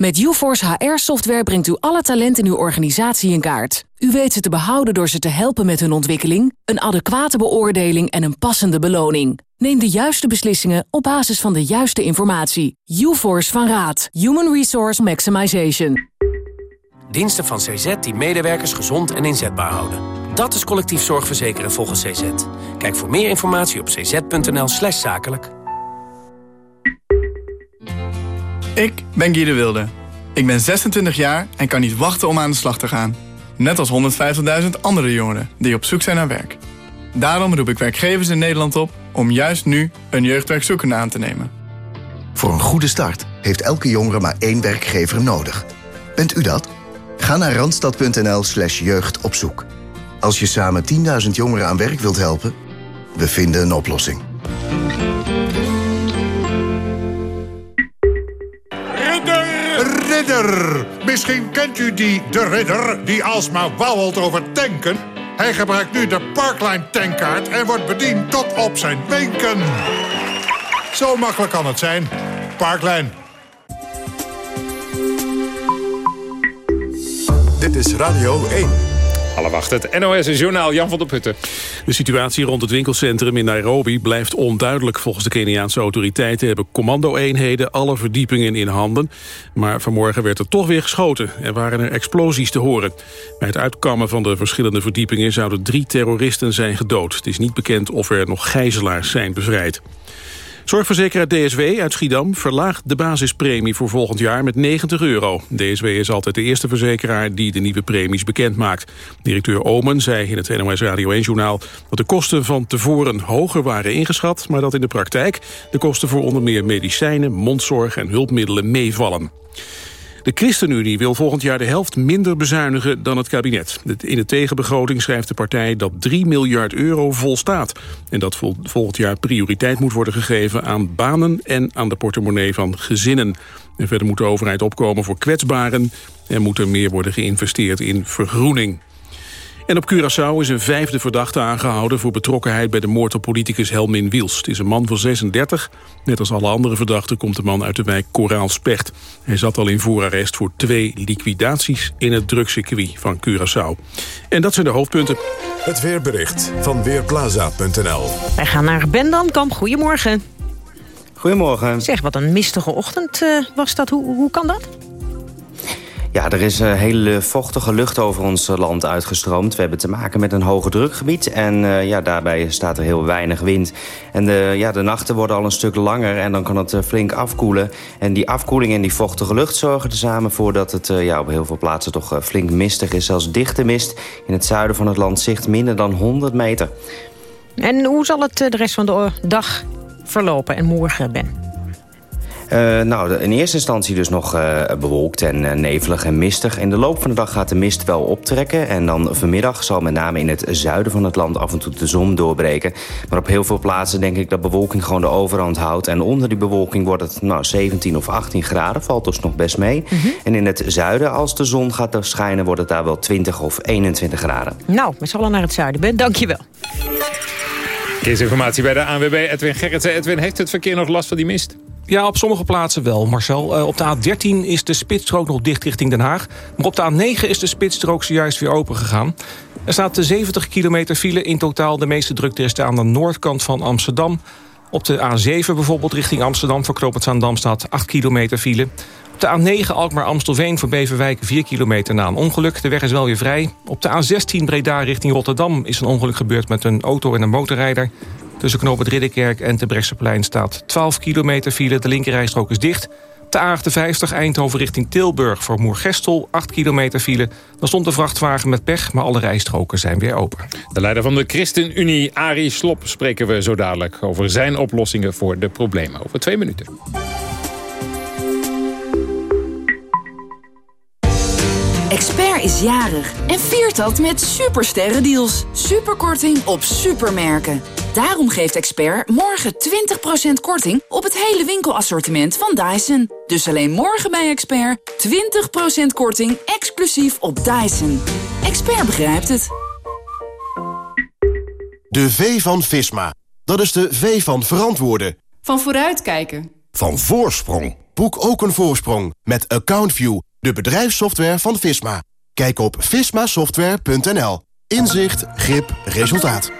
Met UForce HR-software brengt u alle talenten in uw organisatie in kaart. U weet ze te behouden door ze te helpen met hun ontwikkeling... een adequate beoordeling en een passende beloning. Neem de juiste beslissingen op basis van de juiste informatie. UForce van Raad. Human Resource Maximization. Diensten van CZ die medewerkers gezond en inzetbaar houden. Dat is collectief zorgverzekeren volgens CZ. Kijk voor meer informatie op cz.nl slash zakelijk. Ik ben Guy de Wilde. Ik ben 26 jaar en kan niet wachten om aan de slag te gaan. Net als 150.000 andere jongeren die op zoek zijn naar werk. Daarom roep ik werkgevers in Nederland op om juist nu een jeugdwerkzoekende aan te nemen. Voor een goede start heeft elke jongere maar één werkgever nodig. Bent u dat? Ga naar randstad.nl slash jeugdopzoek. Als je samen 10.000 jongeren aan werk wilt helpen, we vinden een oplossing. Misschien kent u die de ridder die alsmaar wauwelt over tanken. Hij gebruikt nu de Parkline tankkaart en wordt bediend tot op zijn wenken. Zo makkelijk kan het zijn. Parkline. Dit is Radio 1. Alle wacht, het NOS-journaal Jan van der Putten. De situatie rond het winkelcentrum in Nairobi blijft onduidelijk. Volgens de Keniaanse autoriteiten hebben commando-eenheden alle verdiepingen in handen. Maar vanmorgen werd er toch weer geschoten. Er waren er explosies te horen. Bij het uitkammen van de verschillende verdiepingen zouden drie terroristen zijn gedood. Het is niet bekend of er nog gijzelaars zijn bevrijd. Zorgverzekeraar DSW uit Schiedam verlaagt de basispremie voor volgend jaar met 90 euro. DSW is altijd de eerste verzekeraar die de nieuwe premies bekend maakt. Directeur Omen zei in het NOS Radio 1-journaal dat de kosten van tevoren hoger waren ingeschat, maar dat in de praktijk de kosten voor onder meer medicijnen, mondzorg en hulpmiddelen meevallen. De ChristenUnie wil volgend jaar de helft minder bezuinigen dan het kabinet. In de tegenbegroting schrijft de partij dat 3 miljard euro volstaat. En dat volgend jaar prioriteit moet worden gegeven aan banen en aan de portemonnee van gezinnen. En verder moet de overheid opkomen voor kwetsbaren en moet er meer worden geïnvesteerd in vergroening. En op Curaçao is een vijfde verdachte aangehouden... voor betrokkenheid bij de moord op politicus Helmin Wiels. Het is een man van 36. Net als alle andere verdachten komt de man uit de wijk Koraalspecht. Hij zat al in voorarrest voor twee liquidaties... in het drugscircuit van Curaçao. En dat zijn de hoofdpunten. Het weerbericht van Weerplaza.nl Wij gaan naar Ben Dankamp. Goedemorgen. Goedemorgen. Zeg, wat een mistige ochtend uh, was dat. Hoe, hoe kan dat? Ja, er is een hele vochtige lucht over ons land uitgestroomd. We hebben te maken met een hoge drukgebied. En uh, ja, daarbij staat er heel weinig wind. En de, ja, de nachten worden al een stuk langer en dan kan het flink afkoelen. En die afkoeling en die vochtige lucht zorgen er samen voor... dat het ja, op heel veel plaatsen toch flink mistig is. Zelfs dichte mist. In het zuiden van het land zicht minder dan 100 meter. En hoe zal het de rest van de dag verlopen en morgen, Ben? Uh, nou, in eerste instantie dus nog uh, bewolkt en uh, nevelig en mistig. In de loop van de dag gaat de mist wel optrekken. En dan vanmiddag zal met name in het zuiden van het land af en toe de zon doorbreken. Maar op heel veel plaatsen denk ik dat bewolking gewoon de overhand houdt. En onder die bewolking wordt het nou, 17 of 18 graden. Valt dus nog best mee. Mm -hmm. En in het zuiden, als de zon gaat schijnen, wordt het daar wel 20 of 21 graden. Nou, met z'n allen naar het zuiden. Ben, dank je wel. Verkeersinformatie bij de ANWB. Edwin Gerritsen. Edwin, heeft het verkeer nog last van die mist? Ja, op sommige plaatsen wel, Marcel. Uh, op de A13 is de spitsstrook nog dicht richting Den Haag. Maar op de A9 is de spitsstrook zojuist weer open gegaan. Er staat 70 kilometer file in totaal. De meeste drukte is aan de noordkant van Amsterdam. Op de A7 bijvoorbeeld richting Amsterdam... voor het Zaandam staat 8 kilometer file. Op de A9 Alkmaar-Amstelveen voor Beverwijk 4 kilometer na een ongeluk. De weg is wel weer vrij. Op de A16 Breda richting Rotterdam is een ongeluk gebeurd... met een auto en een motorrijder. Tussen Knoop het Ridderkerk en Terbrechtseplein staat 12 kilometer file. De linkerrijstrook is dicht. De A58 Eindhoven richting Tilburg voor Moergestel, 8 kilometer file. Dan stond de vrachtwagen met pech, maar alle rijstroken zijn weer open. De leider van de ChristenUnie, Arie Slop, spreken we zo dadelijk... over zijn oplossingen voor de problemen. Over twee minuten. Expert is jarig en viert dat met supersterrendeals. Superkorting op supermerken. Daarom geeft Expert morgen 20% korting op het hele winkelassortiment van Dyson. Dus alleen morgen bij Expert 20% korting exclusief op Dyson. Expert begrijpt het. De V van Visma. Dat is de V van verantwoorden. Van vooruitkijken. Van voorsprong. Boek ook een voorsprong met AccountView, de bedrijfssoftware van Visma. Kijk op vismasoftware.nl. Inzicht, grip, resultaat.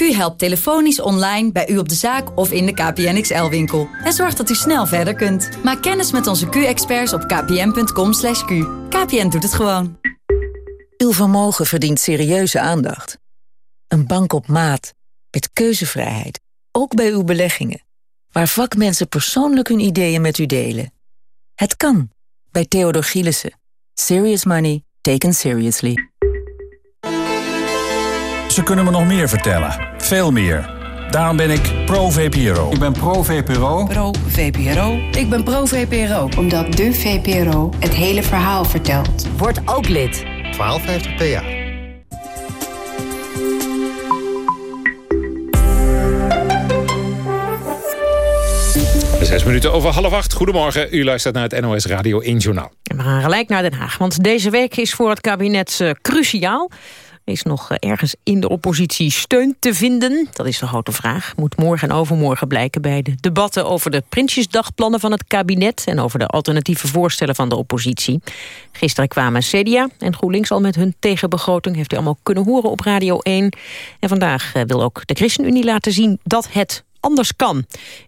Q helpt telefonisch online bij u op de zaak of in de KPN XL-winkel. En zorgt dat u snel verder kunt. Maak kennis met onze Q-experts op kpn.com. /q. KPN doet het gewoon. Uw vermogen verdient serieuze aandacht. Een bank op maat, met keuzevrijheid, ook bij uw beleggingen. Waar vakmensen persoonlijk hun ideeën met u delen. Het kan, bij Theodor Gielissen. Serious money taken seriously. Ze kunnen me nog meer vertellen. Veel meer. Daarom ben ik pro-VPRO. Ik ben pro-VPRO. Pro-VPRO. Ik ben pro-VPRO. Omdat de VPRO het hele verhaal vertelt. Word ook lid. 1250 PA. Zes minuten over half acht. Goedemorgen, u luistert naar het NOS Radio 1 Journaal. En we gaan gelijk naar Den Haag, want deze week is voor het kabinet uh, cruciaal. Is nog uh, ergens in de oppositie steun te vinden? Dat is de grote vraag. Moet morgen en overmorgen blijken bij de debatten over de Prinsjesdagplannen van het kabinet... en over de alternatieve voorstellen van de oppositie. Gisteren kwamen CDA en GroenLinks al met hun tegenbegroting. Heeft u allemaal kunnen horen op Radio 1. En vandaag uh, wil ook de ChristenUnie laten zien dat het anders kan.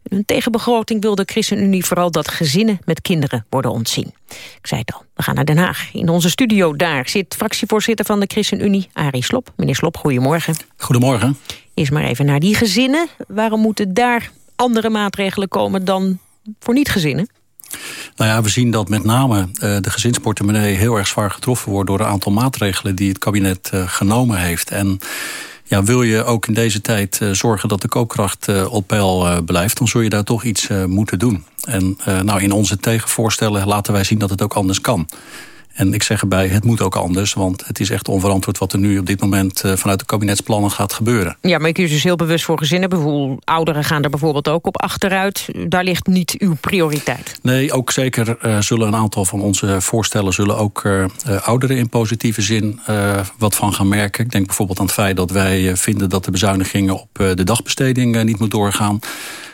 In hun tegenbegroting wil de ChristenUnie vooral dat gezinnen met kinderen worden ontzien. Ik zei het al, we gaan naar Den Haag. In onze studio daar zit fractievoorzitter van de ChristenUnie, Arie Slop. Meneer Slop, goedemorgen. Goedemorgen. Eerst maar even naar die gezinnen. Waarom moeten daar andere maatregelen komen dan voor niet-gezinnen? Nou ja, we zien dat met name uh, de gezinsportemonnee heel erg zwaar getroffen wordt... door een aantal maatregelen die het kabinet uh, genomen heeft. En wil je ook in deze tijd uh, zorgen dat de koopkracht uh, op peil uh, blijft... dan zul je daar toch iets moeten doen. En nou, in onze tegenvoorstellen laten wij zien dat het ook anders kan. En ik zeg erbij, het moet ook anders. Want het is echt onverantwoord wat er nu op dit moment... Uh, vanuit de kabinetsplannen gaat gebeuren. Ja, maar ik kies dus heel bewust voor gezinnen. Bijvoorbeeld, ouderen gaan er bijvoorbeeld ook op achteruit. Daar ligt niet uw prioriteit. Nee, ook zeker uh, zullen een aantal van onze voorstellen... zullen ook uh, ouderen in positieve zin wat van gaan merken. Ik denk bijvoorbeeld aan het feit dat wij vinden... dat de bezuinigingen op de dagbesteding niet moet doorgaan.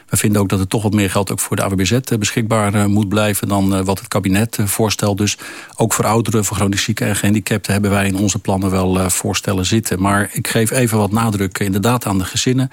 We vinden ook dat er toch wat meer geld ook voor de AWBZ beschikbaar moet blijven dan wat het kabinet voorstelt. Dus ook voor ouderen, voor chronisch zieken en gehandicapten hebben wij in onze plannen wel voorstellen zitten. Maar ik geef even wat nadruk inderdaad aan de gezinnen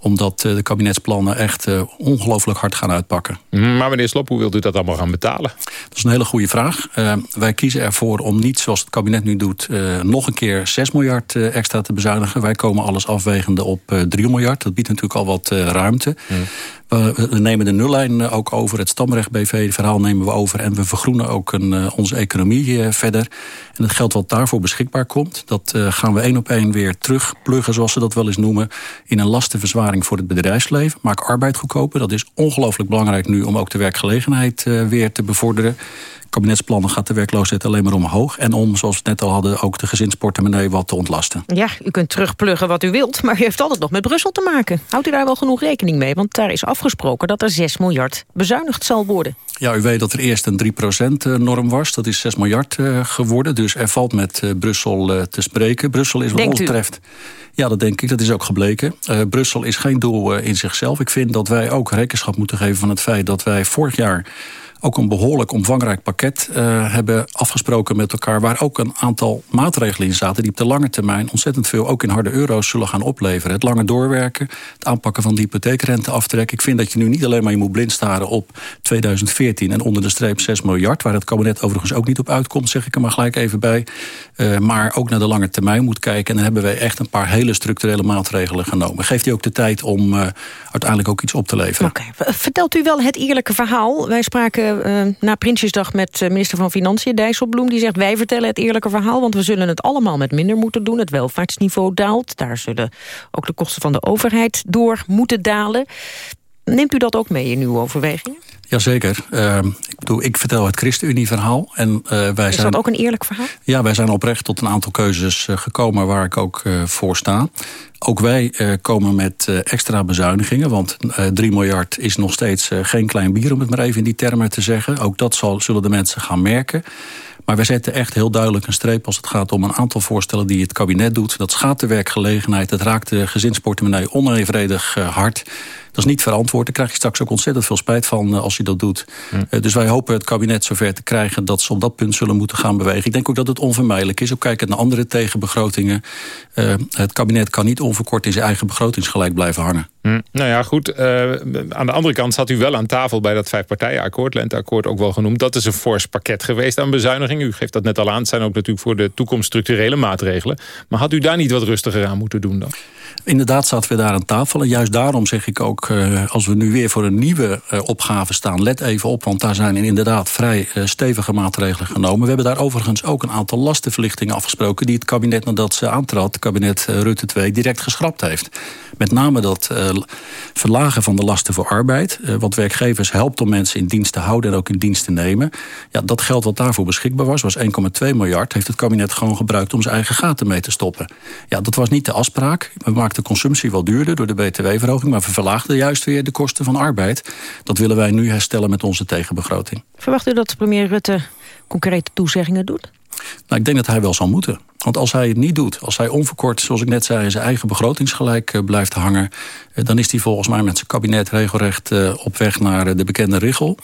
omdat de kabinetsplannen echt uh, ongelooflijk hard gaan uitpakken. Maar meneer Slop, hoe wilt u dat allemaal gaan betalen? Dat is een hele goede vraag. Uh, wij kiezen ervoor om niet, zoals het kabinet nu doet... Nog een keer 6 miljard extra te bezuinigen. Wij komen alles afwegende op 3 miljard. Dat biedt natuurlijk al wat ruimte. Hmm. We nemen de nullijn ook over. Het stamrecht BV verhaal nemen we over. En we vergroenen ook een, onze economie verder. En het geld wat daarvoor beschikbaar komt... dat gaan we één op één weer terugpluggen, zoals ze dat wel eens noemen... in een lastenverzwaring voor het bedrijfsleven. Maak arbeid goedkoper. Dat is ongelooflijk belangrijk nu om ook de werkgelegenheid weer te bevorderen kabinetsplannen gaat de werkloosheid alleen maar omhoog. En om, zoals we het net al hadden, ook de gezinsportemonnee wat te ontlasten. Ja, u kunt terugpluggen wat u wilt, maar u heeft altijd nog met Brussel te maken. Houdt u daar wel genoeg rekening mee? Want daar is afgesproken dat er 6 miljard bezuinigd zal worden. Ja, u weet dat er eerst een 3%-norm was. Dat is 6 miljard geworden. Dus er valt met Brussel te spreken. Brussel is wat ons betreft... Ja, dat denk ik. Dat is ook gebleken. Uh, Brussel is geen doel uh, in zichzelf. Ik vind dat wij ook rekenschap moeten geven van het feit dat wij vorig jaar ook een behoorlijk omvangrijk pakket uh, hebben afgesproken met elkaar... waar ook een aantal maatregelen in zaten... die op de lange termijn ontzettend veel ook in harde euro's zullen gaan opleveren. Het langer doorwerken, het aanpakken van de hypotheekrenteaftrek. Ik vind dat je nu niet alleen maar je moet blind staren op 2014... en onder de streep 6 miljard, waar het kabinet overigens ook niet op uitkomt... zeg ik er maar gelijk even bij. Uh, maar ook naar de lange termijn moet kijken. En dan hebben wij echt een paar hele structurele maatregelen genomen. Geeft u ook de tijd om uh, uiteindelijk ook iets op te leveren. Okay. Vertelt u wel het eerlijke verhaal? Wij spraken uh, na Prinsjesdag met minister van Financiën Dijsselbloem. Die zegt wij vertellen het eerlijke verhaal... want we zullen het allemaal met minder moeten doen. Het welvaartsniveau daalt. Daar zullen ook de kosten van de overheid door moeten dalen. Neemt u dat ook mee in uw overwegingen? Jazeker. Uh, ik, bedoel, ik vertel het ChristenUnie-verhaal. En, uh, wij Is zijn, dat ook een eerlijk verhaal? Ja, wij zijn oprecht tot een aantal keuzes uh, gekomen waar ik ook uh, voor sta. Ook wij komen met extra bezuinigingen. Want 3 miljard is nog steeds geen klein bier, om het maar even in die termen te zeggen. Ook dat zal, zullen de mensen gaan merken. Maar wij zetten echt heel duidelijk een streep als het gaat om een aantal voorstellen die het kabinet doet. Dat schaadt de werkgelegenheid, dat raakt de gezinsportemonnee onevenredig hard. Dat is niet verantwoord. Daar krijg je straks ook ontzettend veel spijt van als je dat doet. Hm. Dus wij hopen het kabinet zover te krijgen dat ze op dat punt zullen moeten gaan bewegen. Ik denk ook dat het onvermijdelijk is. Ook kijkend naar andere tegenbegrotingen. Uh, het kabinet kan niet onverkort in zijn eigen begrotingsgelijk blijven hangen. Hm. Nou ja, goed. Uh, aan de andere kant zat u wel aan tafel bij dat vijfpartijenakkoord. Lenteakkoord ook wel genoemd. Dat is een fors pakket geweest aan bezuiniging. U geeft dat net al aan. Het zijn ook natuurlijk voor de toekomst structurele maatregelen. Maar had u daar niet wat rustiger aan moeten doen dan? Inderdaad zaten we daar aan tafel. En juist daarom zeg ik ook, uh, als we nu weer voor een nieuwe uh, opgave staan... let even op, want daar zijn inderdaad vrij uh, stevige maatregelen genomen. We hebben daar overigens ook een aantal lastenverlichtingen afgesproken... die het kabinet nadat ze aantrad, het kabinet Rutte 2, direct geschrapt heeft. Met name dat verlagen van de lasten voor arbeid. wat werkgevers helpt om mensen in dienst te houden en ook in dienst te nemen. Ja, dat geld wat daarvoor beschikbaar was, was 1,2 miljard... heeft het kabinet gewoon gebruikt om zijn eigen gaten mee te stoppen. Ja, dat was niet de afspraak. We maakten de consumptie wel duurder door de btw-verhoging... maar we verlaagden juist weer de kosten van arbeid. Dat willen wij nu herstellen met onze tegenbegroting. Verwacht u dat premier Rutte concrete toezeggingen doet? Nou, ik denk dat hij wel zal moeten. Want als hij het niet doet, als hij onverkort, zoals ik net zei... in zijn eigen begrotingsgelijk uh, blijft hangen... Uh, dan is hij volgens mij met zijn kabinet regelrecht uh, op weg naar de bekende richel.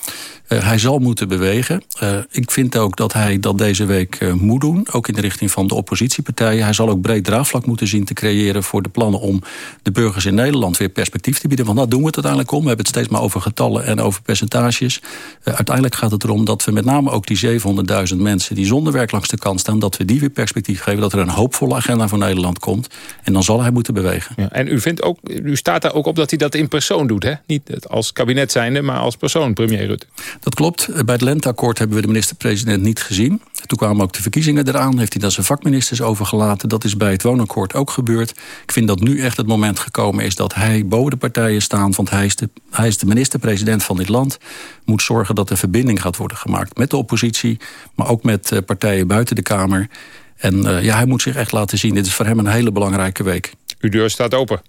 hij zal moeten bewegen. ik vind ook dat hij dat deze week moet doen. Ook in de richting van de oppositiepartijen. Hij zal ook breed draagvlak moeten zien te creëren... voor de plannen om de burgers in Nederland weer perspectief te bieden. Want daar doen we het uiteindelijk om. We hebben het steeds maar over getallen en over percentages. uiteindelijk gaat het erom dat we met name ook die 700.000 mensen... die zonder werk langs de kant staan, dat we die weer perspectief geven... dat er een hoopvolle agenda voor Nederland komt. En dan zal hij moeten bewegen. Ja, en u, vindt ook, u staat daar ook op dat hij dat in persoon doet, hè? Niet als kabinet zijnde, maar als persoon, premier Rutte. Dat klopt. Bij het lenteakkoord hebben we de minister-president niet gezien. Toen kwamen ook de verkiezingen eraan. Heeft hij dat zijn vakministers overgelaten. Dat is bij het woonakkoord ook gebeurd. Ik vind dat nu echt het moment gekomen is dat hij boven de partijen staat. Want hij is de, hij is de minister-president van dit land. Moet zorgen dat er verbinding gaat worden gemaakt met de oppositie. Maar ook met eh, partijen buiten de Kamer. En uh, ja, hij moet zich echt laten zien. Dit is voor hem een hele belangrijke week. Uw deur staat open.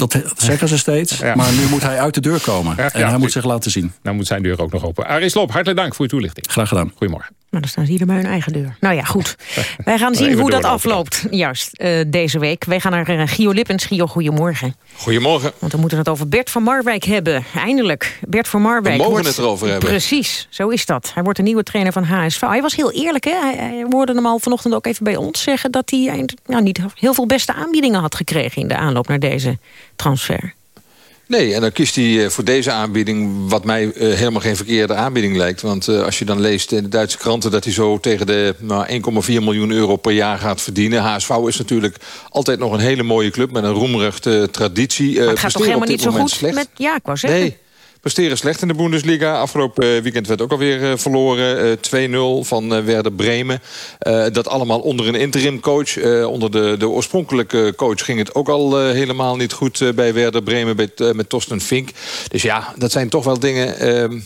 Dat zeggen ze steeds, ja. maar nu moet hij uit de deur komen. Ja, en hij moet zich laten zien. Nou moet zijn deur ook nog open. Aris Lop, hartelijk dank voor uw toelichting. Graag gedaan. Goedemorgen. Maar dan staan ze hier bij hun eigen deur. Nou ja, goed. Wij gaan zien hoe dat afloopt. Juist, uh, deze week. Wij gaan naar uh, Gio Lippens. Gio, goedemorgen. Goedemorgen. Want we moeten het over Bert van Marwijk hebben. Eindelijk. Bert van Marwijk. We mogen wordt... het erover hebben. Precies, zo is dat. Hij wordt de nieuwe trainer van HSV. Hij was heel eerlijk, hè. Hij, hij hoorde hem al vanochtend ook even bij ons zeggen... dat hij nou, niet heel veel beste aanbiedingen had gekregen... in de aanloop naar deze transfer. Nee, en dan kiest hij voor deze aanbieding... wat mij helemaal geen verkeerde aanbieding lijkt. Want als je dan leest in de Duitse kranten... dat hij zo tegen de nou, 1,4 miljoen euro per jaar gaat verdienen. HSV is natuurlijk altijd nog een hele mooie club... met een roemruchte traditie. Maar het gaat toch helemaal niet zo goed slecht. met... Ja, ik wou zeggen. Nee presteren slecht in de Bundesliga. Afgelopen weekend werd ook alweer uh, verloren. Uh, 2-0 van uh, Werder Bremen. Dat allemaal onder een interimcoach. onder de, de oorspronkelijke coach ging het ook al helemaal niet goed bij Werder Bremen. Met, met Torsten Fink. Dus ja, dat zijn toch wel dingen ehm,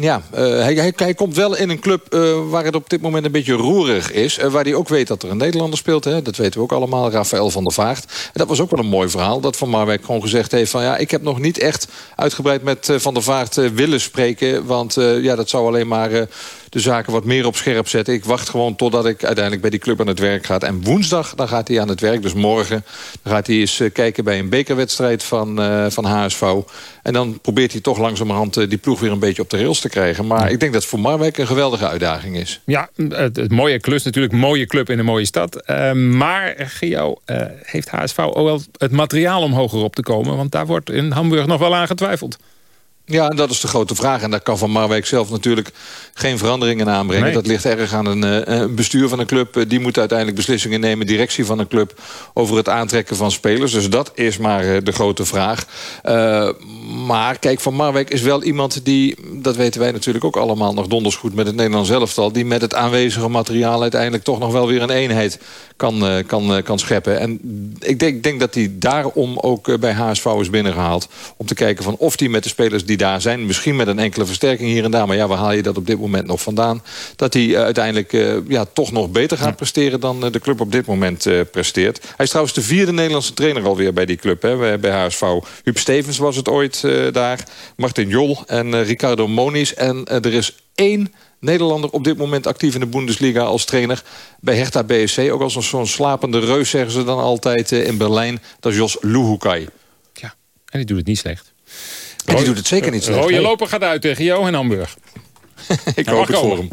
ja, uh, hij, hij, komt wel in een club uh, waar het op dit moment een beetje roerig is. Uh, waar hij ook weet dat er een Nederlander speelt. Hè. Dat weten we ook allemaal, Rafael van der Vaart. En dat was ook wel een mooi verhaal. Dat Van Marwijk gewoon gezegd heeft van... ja, ik heb nog niet echt uitgebreid met Van der Vaart willen spreken. Want ja, dat zou alleen maar de zaken wat meer op scherp zetten. Ik wacht gewoon totdat ik uiteindelijk bij die club aan het werk ga. En woensdag dan gaat hij aan het werk, dus morgen... dan gaat hij eens kijken bij een bekerwedstrijd van, uh, van HSV. En dan probeert hij toch langzamerhand uh, die ploeg weer een beetje op de rails te krijgen. Maar ik denk dat het voor Marwijk een geweldige uitdaging is. Ja, het, het mooie klus natuurlijk. Mooie club in een mooie stad. Uh, maar, Gio, heeft HSV ook wel het materiaal om hoger op te komen? Want daar wordt in Hamburg nog wel aan getwijfeld. Ja, dat is de grote vraag. En daar kan Van Marwijk zelf natuurlijk geen veranderingen aanbrengen. Dat ligt erg aan een, eh, een, bestuur van een club. Eh, die moet uiteindelijk beslissingen nemen, directie van een club... over het aantrekken van spelers. Dus dat is maar eh, de grote vraag. maar kijk, Van Marwijk is wel iemand die... dat weten wij natuurlijk ook allemaal nog donders goed met het Nederlands elftal... die met het aanwezige materiaal uiteindelijk toch nog wel weer een eenheid kan, kan, kan scheppen. En ik denk, denk dat hij daarom ook bij HSV is binnengehaald. Om te kijken van of hij met de spelers die daar zijn... misschien met een enkele versterking hier en daar... maar ja, waar haal je dat op dit moment nog vandaan? Dat hij uh, uiteindelijk uh, ja, toch nog beter gaat presteren... dan uh, de club op dit moment presteert. Hij is trouwens de vierde Nederlandse trainer alweer bij die club. Hè, bij HSV. Huub Stevens was het ooit daar. Martin Jol en Ricardo Moniz. En er is één... Nederlander op dit moment actief in de Bundesliga als trainer. Bij Hertha BSC, ook als zo'n slapende reus zeggen ze dan altijd in Berlijn. Dat is Jos Luhukai. Ja, en die doet het niet slecht. En die doet het zeker niet slecht. Rode loper gaat uit tegen Jo en Hamburg. ik hoop het voor hem.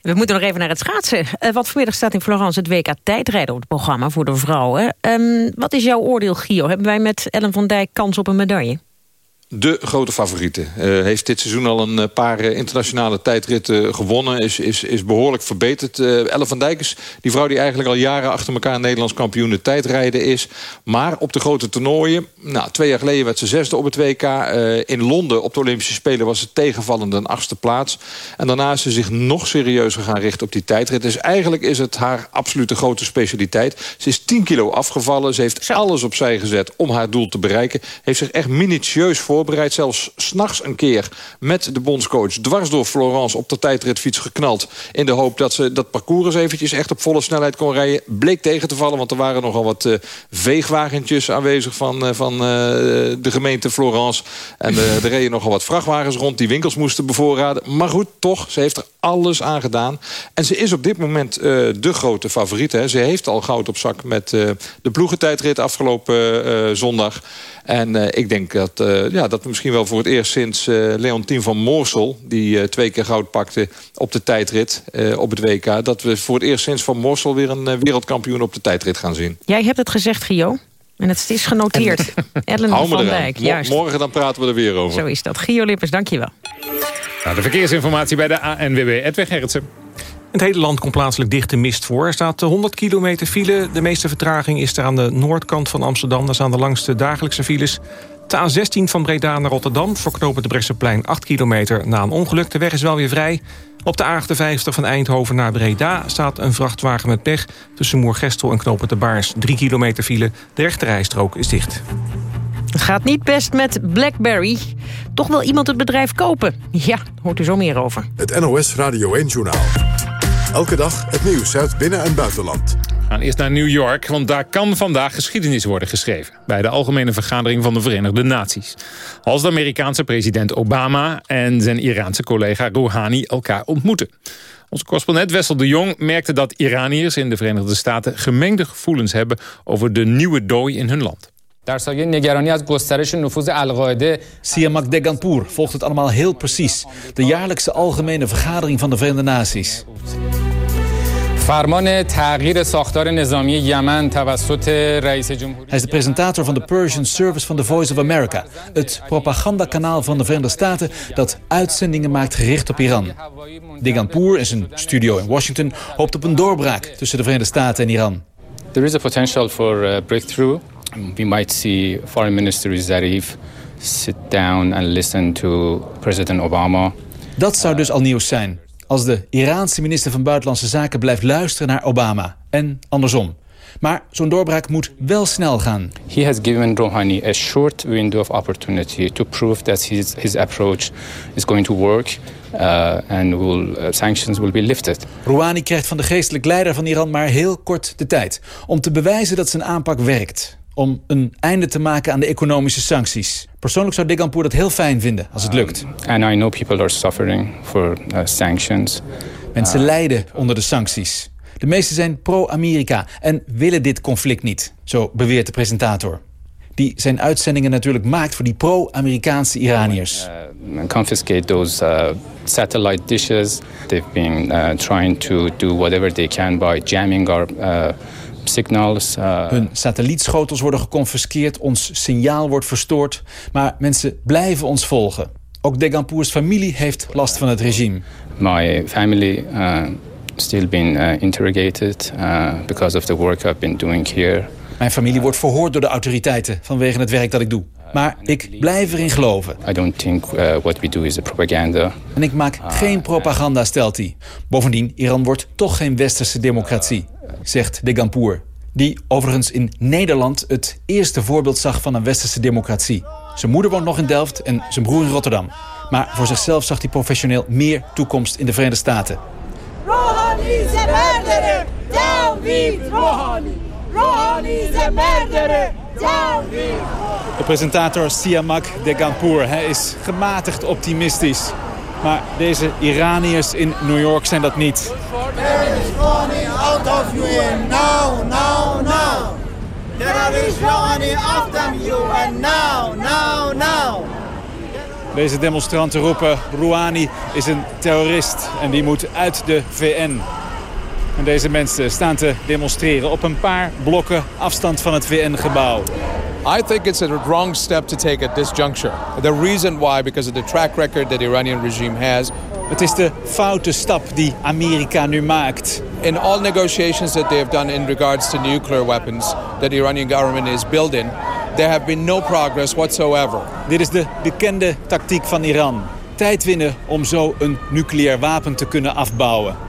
We moeten nog even naar het schaatsen. Uh, wat vanmiddag staat in Florence het WK tijdrijden op het programma voor de vrouwen. Um, wat is jouw oordeel, Gio? Hebben wij met Ellen van Dijk kans op een medaille? De grote favoriete. Uh, heeft dit seizoen al een eh, paar uh, internationale tijdritten gewonnen. Is, is, is behoorlijk verbeterd. Uh, Elle van Dijk is die vrouw die eigenlijk al jaren achter elkaar... Nederlands kampioen de tijdrijden is. Maar op de grote toernooien... Nou, twee jaar geleden werd ze zesde op het WK. in Londen op de Olympische Spelen was ze tegenvallende een achtste plaats. En daarna is ze zich nog serieuzer gaan richten op die tijdrit. Dus eigenlijk is het haar absolute grote specialiteit. Ze is 10 kilo afgevallen. Ze heeft alles opzij gezet om haar doel te bereiken. Heeft zich echt minutieus voor voorbereid. Zelfs s'nachts een keer met de bondscoach dwars door Florence op de tijdritfiets geknald. In de hoop dat ze dat parcours eens eventjes echt op volle snelheid kon rijden. Bleek tegen te vallen, want er waren nogal wat uh, veegwagentjes aanwezig van, uh, van uh, de gemeente Florence. En er reden nogal wat vrachtwagens rond die winkels moesten bevoorraden. Maar goed, toch, ze heeft er alles aan gedaan. En ze is op dit moment de grote favoriet. Hè. Ze heeft al goud op zak met de ploegentijdrit afgelopen zondag. En uh, ik denk dat, uh, ja, dat we misschien wel voor het eerst sinds uh, Leontien van Moorsel... die twee keer goud pakte op de tijdrit op het WK... dat we voor het eerst sinds Van Moorsel weer een wereldkampioen op de tijdrit gaan zien. Jij hebt het gezegd, Gio. En het is genoteerd. Ellen van Dijk, juist. Morgen dan praten we er weer over. Zo is dat. Gio Lippers, dank je wel. Nou, de verkeersinformatie bij de ANWB. Edwin Gerritsen. Het hele land komt plaatselijk dichte mist voor. Er staat 100 kilometer file. De meeste vertraging is er aan de noordkant van Amsterdam. Daar staan de langste dagelijkse files. De A16 van Breda naar Rotterdam verknopen de Bresseplein 8 kilometer na een ongeluk. De weg is wel weer vrij. Op de A58 van Eindhoven naar Breda staat een vrachtwagen met pech. Tussen Moergestel en Knopen de Baars 3 kilometer file. De rechterrijstrook is dicht. Het gaat niet best met BlackBerry. Toch wil iemand het bedrijf kopen. Ja, hoort u zo meer over. Het NOS Radio 1-journaal. Elke dag het nieuws uit binnen- en buitenland. We gaan eerst naar New York, want daar kan vandaag geschiedenis worden geschreven. Bij de Algemene Vergadering van de Verenigde Naties. Als de Amerikaanse president Obama en zijn Iraanse collega Rouhani elkaar ontmoeten. Onze correspondent Wessel de Jong merkte dat Iraniërs in de Verenigde Staten... gemengde gevoelens hebben over de nieuwe dooi in hun land. Siamak Deganpour volgt het allemaal heel precies. De jaarlijkse algemene vergadering van de Verenigde Naties. Hij is de presentator van de Persian Service van The Voice of America. Het propagandakanaal van de Verenigde Staten dat uitzendingen maakt gericht op Iran. Deganpour in zijn studio in Washington hoopt op een doorbraak tussen de Verenigde Staten en Iran. There is a potential for a breakthrough. We might see Foreign Minister Zarif sit down and listen to President Obama. Dat zou dus al nieuws zijn als de Iraanse minister van Buitenlandse Zaken blijft luisteren naar Obama. En andersom. Maar zo'n doorbraak moet wel snel gaan. He has given Rouhani a short window of opportunity to prove that his, his approach is going to work. Uh, and will, uh, sanctions will be lifted. Rouhani krijgt van de geestelijk leider van Iran maar heel kort de tijd... om te bewijzen dat zijn aanpak werkt om een einde te maken aan de economische sancties. Persoonlijk zou Degampour dat heel fijn vinden als het lukt. And I know people are suffering for uh, sanctions. Mensen lijden onder de sancties. De meesten zijn pro-Amerika en willen dit conflict niet, zo beweert de presentator. Die zijn uitzendingen natuurlijk maakt voor die pro-Amerikaanse Iraniërs. Uh, confiscate those uh, satellite dishes. They've been uh, trying to do whatever they can by jamming our uh, signals. Uh... Hun satellietschotels worden geconfiskeerd, ons signaal wordt verstoord. Maar mensen blijven ons volgen. Ook Degampoers familie heeft last van het regime. My family uh, still been uh, interrogated uh, because of the work I've been doing here. Mijn familie wordt verhoord door de autoriteiten vanwege het werk dat ik doe. Maar ik blijf erin geloven. I don't think uh, what we do is a propaganda. En ik maak geen propaganda, stelt hij. Bovendien, Iran wordt toch geen westerse democratie, zegt de Gampoer. Die overigens in Nederland het eerste voorbeeld zag van een westerse democratie. Zijn moeder woont nog in Delft en zijn broer in Rotterdam. Maar voor zichzelf zag hij professioneel meer toekomst in de Verenigde Staten. Rouhani is a murderer! Down Rouhani! Rouhani is murderer! De presentator Siamak Degampour hij is gematigd optimistisch. Maar deze Iraniërs in New York zijn dat niet. There is Rouhani out of you now, now, now. There is Rouhani after you and now, now, now. Deze demonstranten roepen Rouhani is een terrorist en die moet uit de VN. En deze mensen staan te demonstreren op een paar blokken afstand van het VN-gebouw. I think it's a wrong step to take at this juncture. The reason why, because of the track record that the Iranian regime has. Het is de foute stap die Amerika nu maakt. In all negotiations that they have done in regards to nuclear weapons that the Iranian government is building, there have been no progress whatsoever. Dit is de bekende tactiek van Iran. Tijd winnen om zo een nucleair wapen te kunnen afbouwen.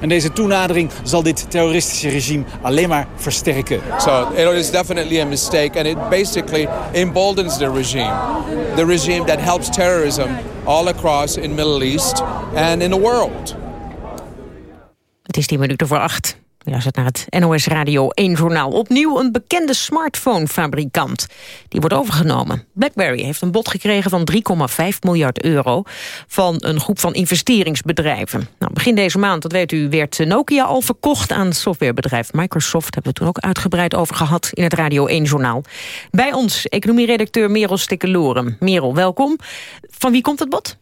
En deze toenadering zal dit terroristische regime alleen maar versterken. So it is definitely a mistake and it basically emboldens the regime. The regime that helps terrorism all across in Middle East and in the world. Het is 10 minuten voor acht. Ja, zet naar het NOS Radio 1 journaal. Opnieuw een bekende smartphonefabrikant. Die wordt overgenomen. BlackBerry heeft een bod gekregen van 3,5 miljard euro... van een groep van investeringsbedrijven. Nou, begin deze maand, dat weet u, werd Nokia al verkocht... aan softwarebedrijf Microsoft. Hebben we toen ook uitgebreid over gehad in het Radio 1 journaal. Bij ons economieredacteur Merel Stikkeloren. Merel, welkom. Van wie komt het bod?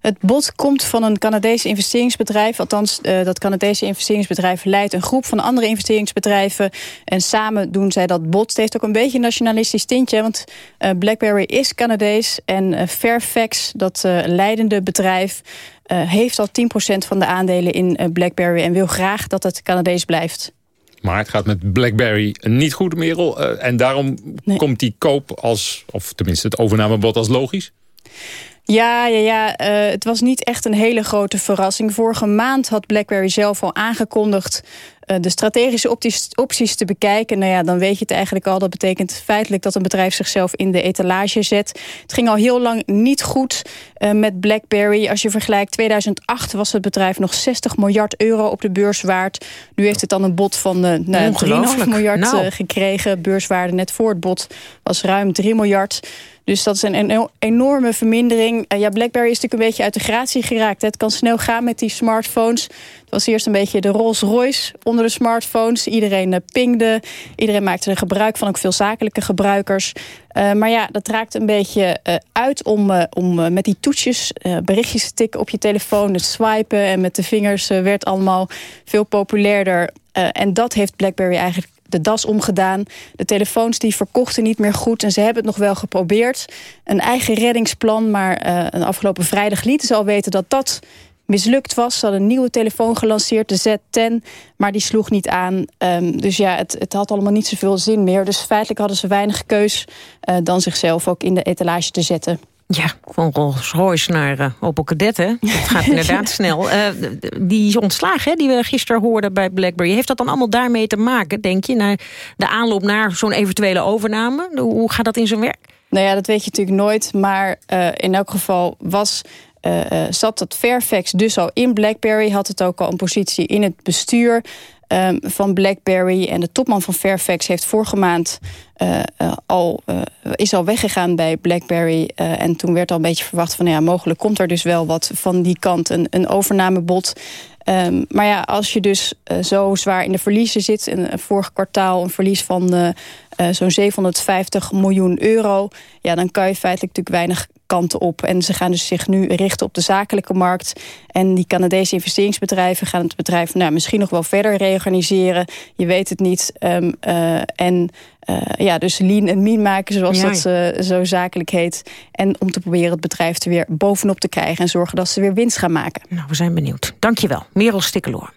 Het bod komt van een Canadees investeringsbedrijf. Althans, uh, dat Canadese investeringsbedrijf leidt een groep van andere investeringsbedrijven. En samen doen zij dat bod. Het heeft ook een beetje een nationalistisch tintje. Want uh, BlackBerry is Canadees. En uh, Fairfax, dat leidende bedrijf... heeft al 10% van de aandelen in BlackBerry... en wil graag dat het Canadees blijft. Maar het gaat met BlackBerry niet goed, Merel. en daarom nee. komt die koop als, of tenminste het overnamebod als logisch? Ja, ja, ja. Uh, het was niet echt een hele grote verrassing. Vorige maand had BlackBerry zelf al aangekondigd... Uh, de strategische opties, opties, te bekijken. Nou ja, dan weet je het eigenlijk al. Dat betekent feitelijk dat een bedrijf zichzelf in de etalage zet. Het ging al heel lang niet goed uh, met BlackBerry. Als je vergelijkt, 2008 was het bedrijf nog 60 miljard euro op de beurs waard. Nu heeft het dan een bod van nou, 3,5 miljard nou. gekregen. Beurswaarde net voor het bod was ruim 3 miljard. Dus dat is een enorme vermindering. Uh, ja, BlackBerry is natuurlijk een beetje uit de gratie geraakt. Hè. Het kan snel gaan met die smartphones. Het was eerst een beetje de Rolls Royce onder de smartphones. Iedereen uh, pingde. Iedereen maakte er gebruik van, ook veel zakelijke gebruikers. Uh, maar ja, dat raakt een beetje uit om, om met die toetsjes berichtjes te tikken op je telefoon. Het swipen en met de vingers werd allemaal veel populairder. en dat heeft BlackBerry eigenlijk de das omgedaan. De telefoons die verkochten niet meer goed. En ze hebben het nog wel geprobeerd. Een eigen reddingsplan. Maar een afgelopen vrijdag lieten ze al weten dat dat mislukt was. Ze hadden een nieuwe telefoon gelanceerd, de Z10. Maar die sloeg niet aan. Um, dus ja, het, het, had allemaal niet zoveel zin meer. Dus feitelijk hadden ze weinig keus... Uh, dan zichzelf ook in de etalage te zetten. Ja, van Rolls Royce naar uh, Opel Kadett, hè? Het gaat inderdaad snel. Uh, die ontslagen die we gisteren hoorden bij BlackBerry... heeft dat dan allemaal daarmee te maken, denk je? Naar de aanloop naar zo'n eventuele overname? Hoe gaat dat in zijn werk? Nou ja, dat weet je natuurlijk nooit. Maar uh, in elk geval was... Uh, zat dat Fairfax dus al in BlackBerry, had het ook al een positie in het bestuur. Um, van BlackBerry. En de topman van Fairfax heeft vorige maand uh, al, is al weggegaan bij BlackBerry. en toen werd al een beetje verwacht van... Nou ja, mogelijk komt er dus wel wat van die kant, een, een overnamebod. Um, maar ja, als je dus zo zwaar in de verliezen zit... in vorig kwartaal een verlies van zo'n 750 miljoen euro... ja, dan kan je feitelijk natuurlijk weinig kanten op. En ze gaan dus zich nu richten op de zakelijke markt. En die Canadese investeringsbedrijven gaan het bedrijf nou, misschien nog wel verder reorganiseren. Je weet het niet. Um, uh, en uh, ja, dus lean en mean maken, zoals ja, dat uh, zo zakelijk heet. En om te proberen het bedrijf er weer bovenop te krijgen... en zorgen dat ze weer winst gaan maken. Nou, we zijn benieuwd. Dankjewel. Merel Stikkeloor.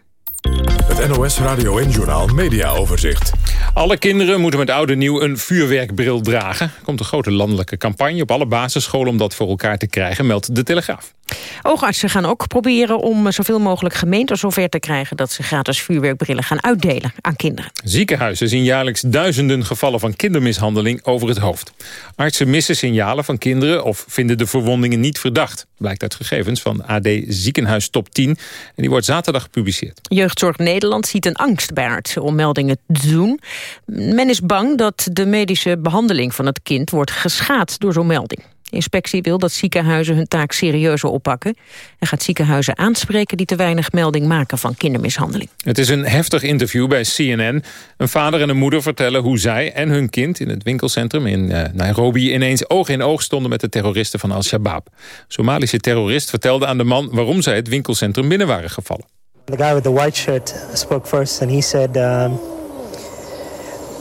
Het NOS Radio en Journaal Media Overzicht. Alle kinderen moeten met oude nieuw een vuurwerkbril dragen. Er komt een grote landelijke campagne op alle basisscholen om dat voor elkaar te krijgen, meldt de Telegraaf. Oogartsen gaan ook proberen om zoveel mogelijk gemeenten zover te krijgen... dat ze gratis vuurwerkbrillen gaan uitdelen aan kinderen. Ziekenhuizen zien jaarlijks duizenden gevallen van kindermishandeling over het hoofd. Artsen missen signalen van kinderen of vinden de verwondingen niet verdacht. Blijkt uit gegevens van AD Ziekenhuis Top 10. En die wordt zaterdag gepubliceerd. Jeugdzorg Nederland ziet een angst bij artsen om meldingen te doen. Men is bang dat de medische behandeling van het kind wordt geschaad door zo'n melding. De inspectie wil dat ziekenhuizen hun taak serieuzer oppakken... en gaat ziekenhuizen aanspreken die te weinig melding maken van kindermishandeling. Het is een heftig interview bij CNN. Een vader en een moeder vertellen hoe zij en hun kind... in het winkelcentrum in uh, Nairobi ineens oog in oog stonden... met de terroristen van Al-Shabaab. Somalische terrorist vertelde aan de man waarom zij het winkelcentrum binnen waren gevallen. The guy with the white shirt spoke first and he said... Um,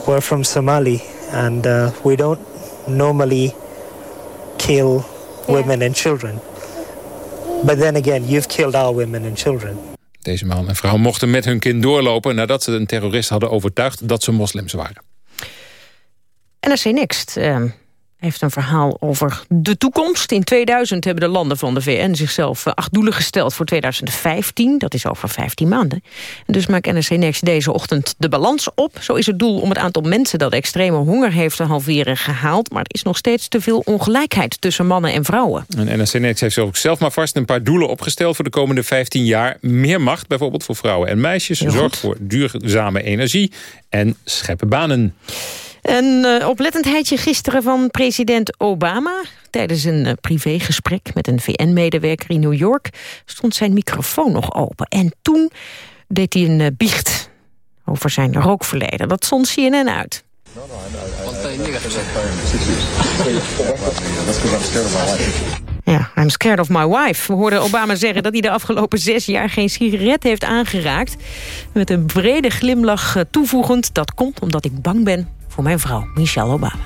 we're from Somali and uh, we don't normally kill women and children. But then again, you've killed our women and children. Deze man en vrouw mochten met hun kind doorlopen... nadat ze een terrorist hadden overtuigd dat ze moslims waren. NRC Next uh, heeft een verhaal over de toekomst. In 2000 hebben de landen van de VN zichzelf eh, acht doelen gesteld voor 2015. Dat is over 15 maanden. En dus maakt NRC Next deze ochtend de balans op. Zo is het doel om het aantal mensen dat extreme honger heeft te halveren gehaald. Maar er is nog steeds te veel ongelijkheid tussen mannen en vrouwen. En NRC Next heeft ook zelf maar vast een paar doelen opgesteld... voor de komende 15 jaar. Meer macht bijvoorbeeld voor vrouwen en meisjes. Zorg voor duurzame energie en scheppen banen. Een uh, oplettendheidje gisteren van president Obama. Tijdens een uh, privégesprek met een VN-medewerker in New York... stond zijn microfoon nog open. En toen deed hij een uh, biecht over zijn rookverleden. Dat zond CNN uit. Ja, I'm scared of my wife. We hoorden Obama zeggen dat hij de afgelopen zes jaar geen sigaret heeft aangeraakt. Met een brede glimlach toevoegend. Dat komt omdat ik bang ben voor mijn vrouw, Michelle Obama.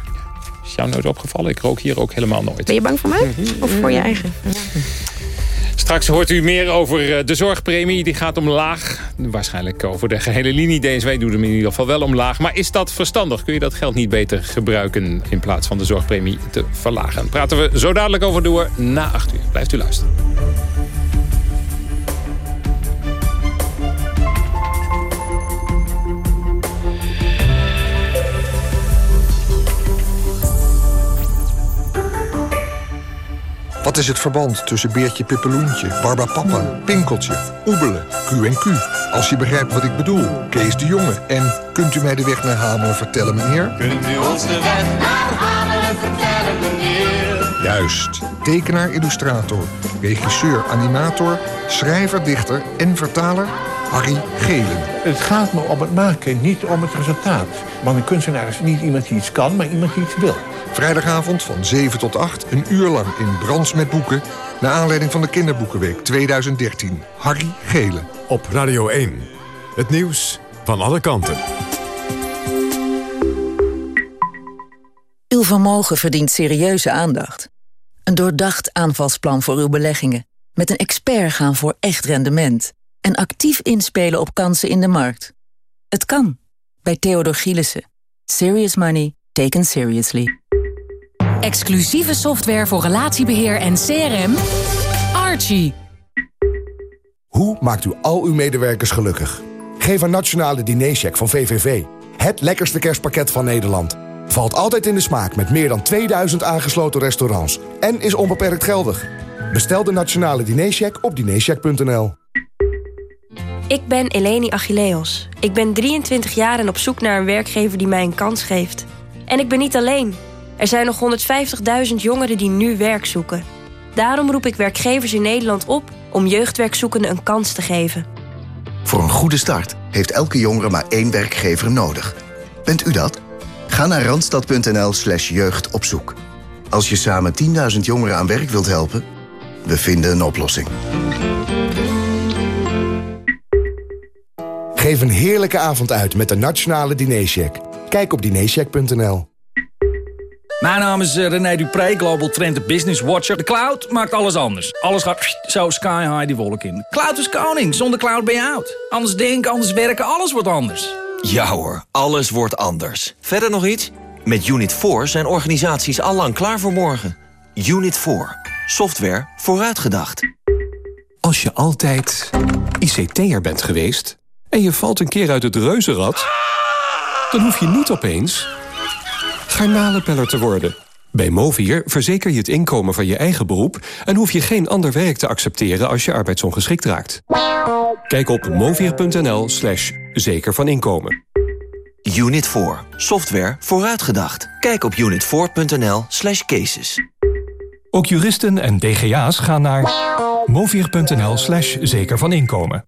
Is jou nooit opgevallen? Ik rook hier ook helemaal nooit. Ben je bang voor mij? Of voor je eigen? Straks hoort u meer over de zorgpremie. Die gaat omlaag. Waarschijnlijk over de gehele linie. DSW doet hem in ieder geval wel omlaag. Maar is dat verstandig? Kun je dat geld niet beter gebruiken... in plaats van de zorgpremie te verlagen? praten we zo dadelijk over door na 8 uur. Blijft u luisteren. Wat is het verband tussen Beertje Pippeloentje, Barbapapa, Pinkeltje, Oebelen, Q&Q? Als je begrijpt wat ik bedoel, Kees de Jonge. En kunt u mij de weg naar Hamelen vertellen, meneer? Kunt u ons de weg naar Hamelen vertellen, meneer? Juist. Tekenaar, illustrator, regisseur, animator, schrijver, dichter en vertaler... Harry Gelen. Het gaat me om het maken, niet om het resultaat. Want een kunstenaar is niet iemand die iets kan, maar iemand die iets wil. Vrijdagavond van 7 tot 8, een uur lang in Brands met Boeken... naar aanleiding van de Kinderboekenweek 2013. Harry Gelen. Op Radio 1. Het nieuws van alle kanten. Uw vermogen verdient serieuze aandacht. Een doordacht aanvalsplan voor uw beleggingen. Met een expert gaan voor echt rendement. En actief inspelen op kansen in de markt. Het kan. Bij Theodor Gielissen. Serious money taken seriously. Exclusieve software voor relatiebeheer en CRM. Archie. Hoe maakt u al uw medewerkers gelukkig? Geef een nationale dinercheck van VVV. Het lekkerste kerstpakket van Nederland. Valt altijd in de smaak met meer dan 2000 aangesloten restaurants. En is onbeperkt geldig. Bestel de nationale dinercheck op dinercheck.nl. Ik ben Eleni Achilleos. Ik ben 23 jaar en op zoek naar een werkgever die mij een kans geeft. En ik ben niet alleen. Er zijn nog 150.000 jongeren die nu werk zoeken. Daarom roep ik werkgevers in Nederland op om jeugdwerkzoekenden een kans te geven. Voor een goede start heeft elke jongere maar één werkgever nodig. Bent u dat? Ga naar randstad.nl slash jeugdopzoek. Als je samen 10.000 jongeren aan werk wilt helpen, we vinden een oplossing. Geef een heerlijke avond uit met de Nationale Dinercheck. Kijk op dinercheck.nl. Mijn naam is eh, René Dupré, Global Trend Business Watcher. De cloud maakt alles anders. Alles gaat zo sky high die wolk in. Cloud is koning, zonder cloud ben je oud. Anders denken, anders werken, alles wordt anders. Ja hoor, alles wordt anders. Verder nog iets? Met Unit 4 zijn organisaties allang klaar voor morgen. Unit 4. Software vooruitgedacht. Als je altijd ICT'er bent geweest en je valt een keer uit het reuzenrad... dan hoef je niet opeens garnalenpeller te worden. Bij Movier verzeker je het inkomen van je eigen beroep... en hoef je geen ander werk te accepteren als je arbeidsongeschikt raakt. Kijk op movier.nl slash zeker van inkomen. Unit 4. Software vooruitgedacht. Kijk op unit4.nl slash cases. Ook juristen en DGA's gaan naar movier.nl slash zeker van inkomen.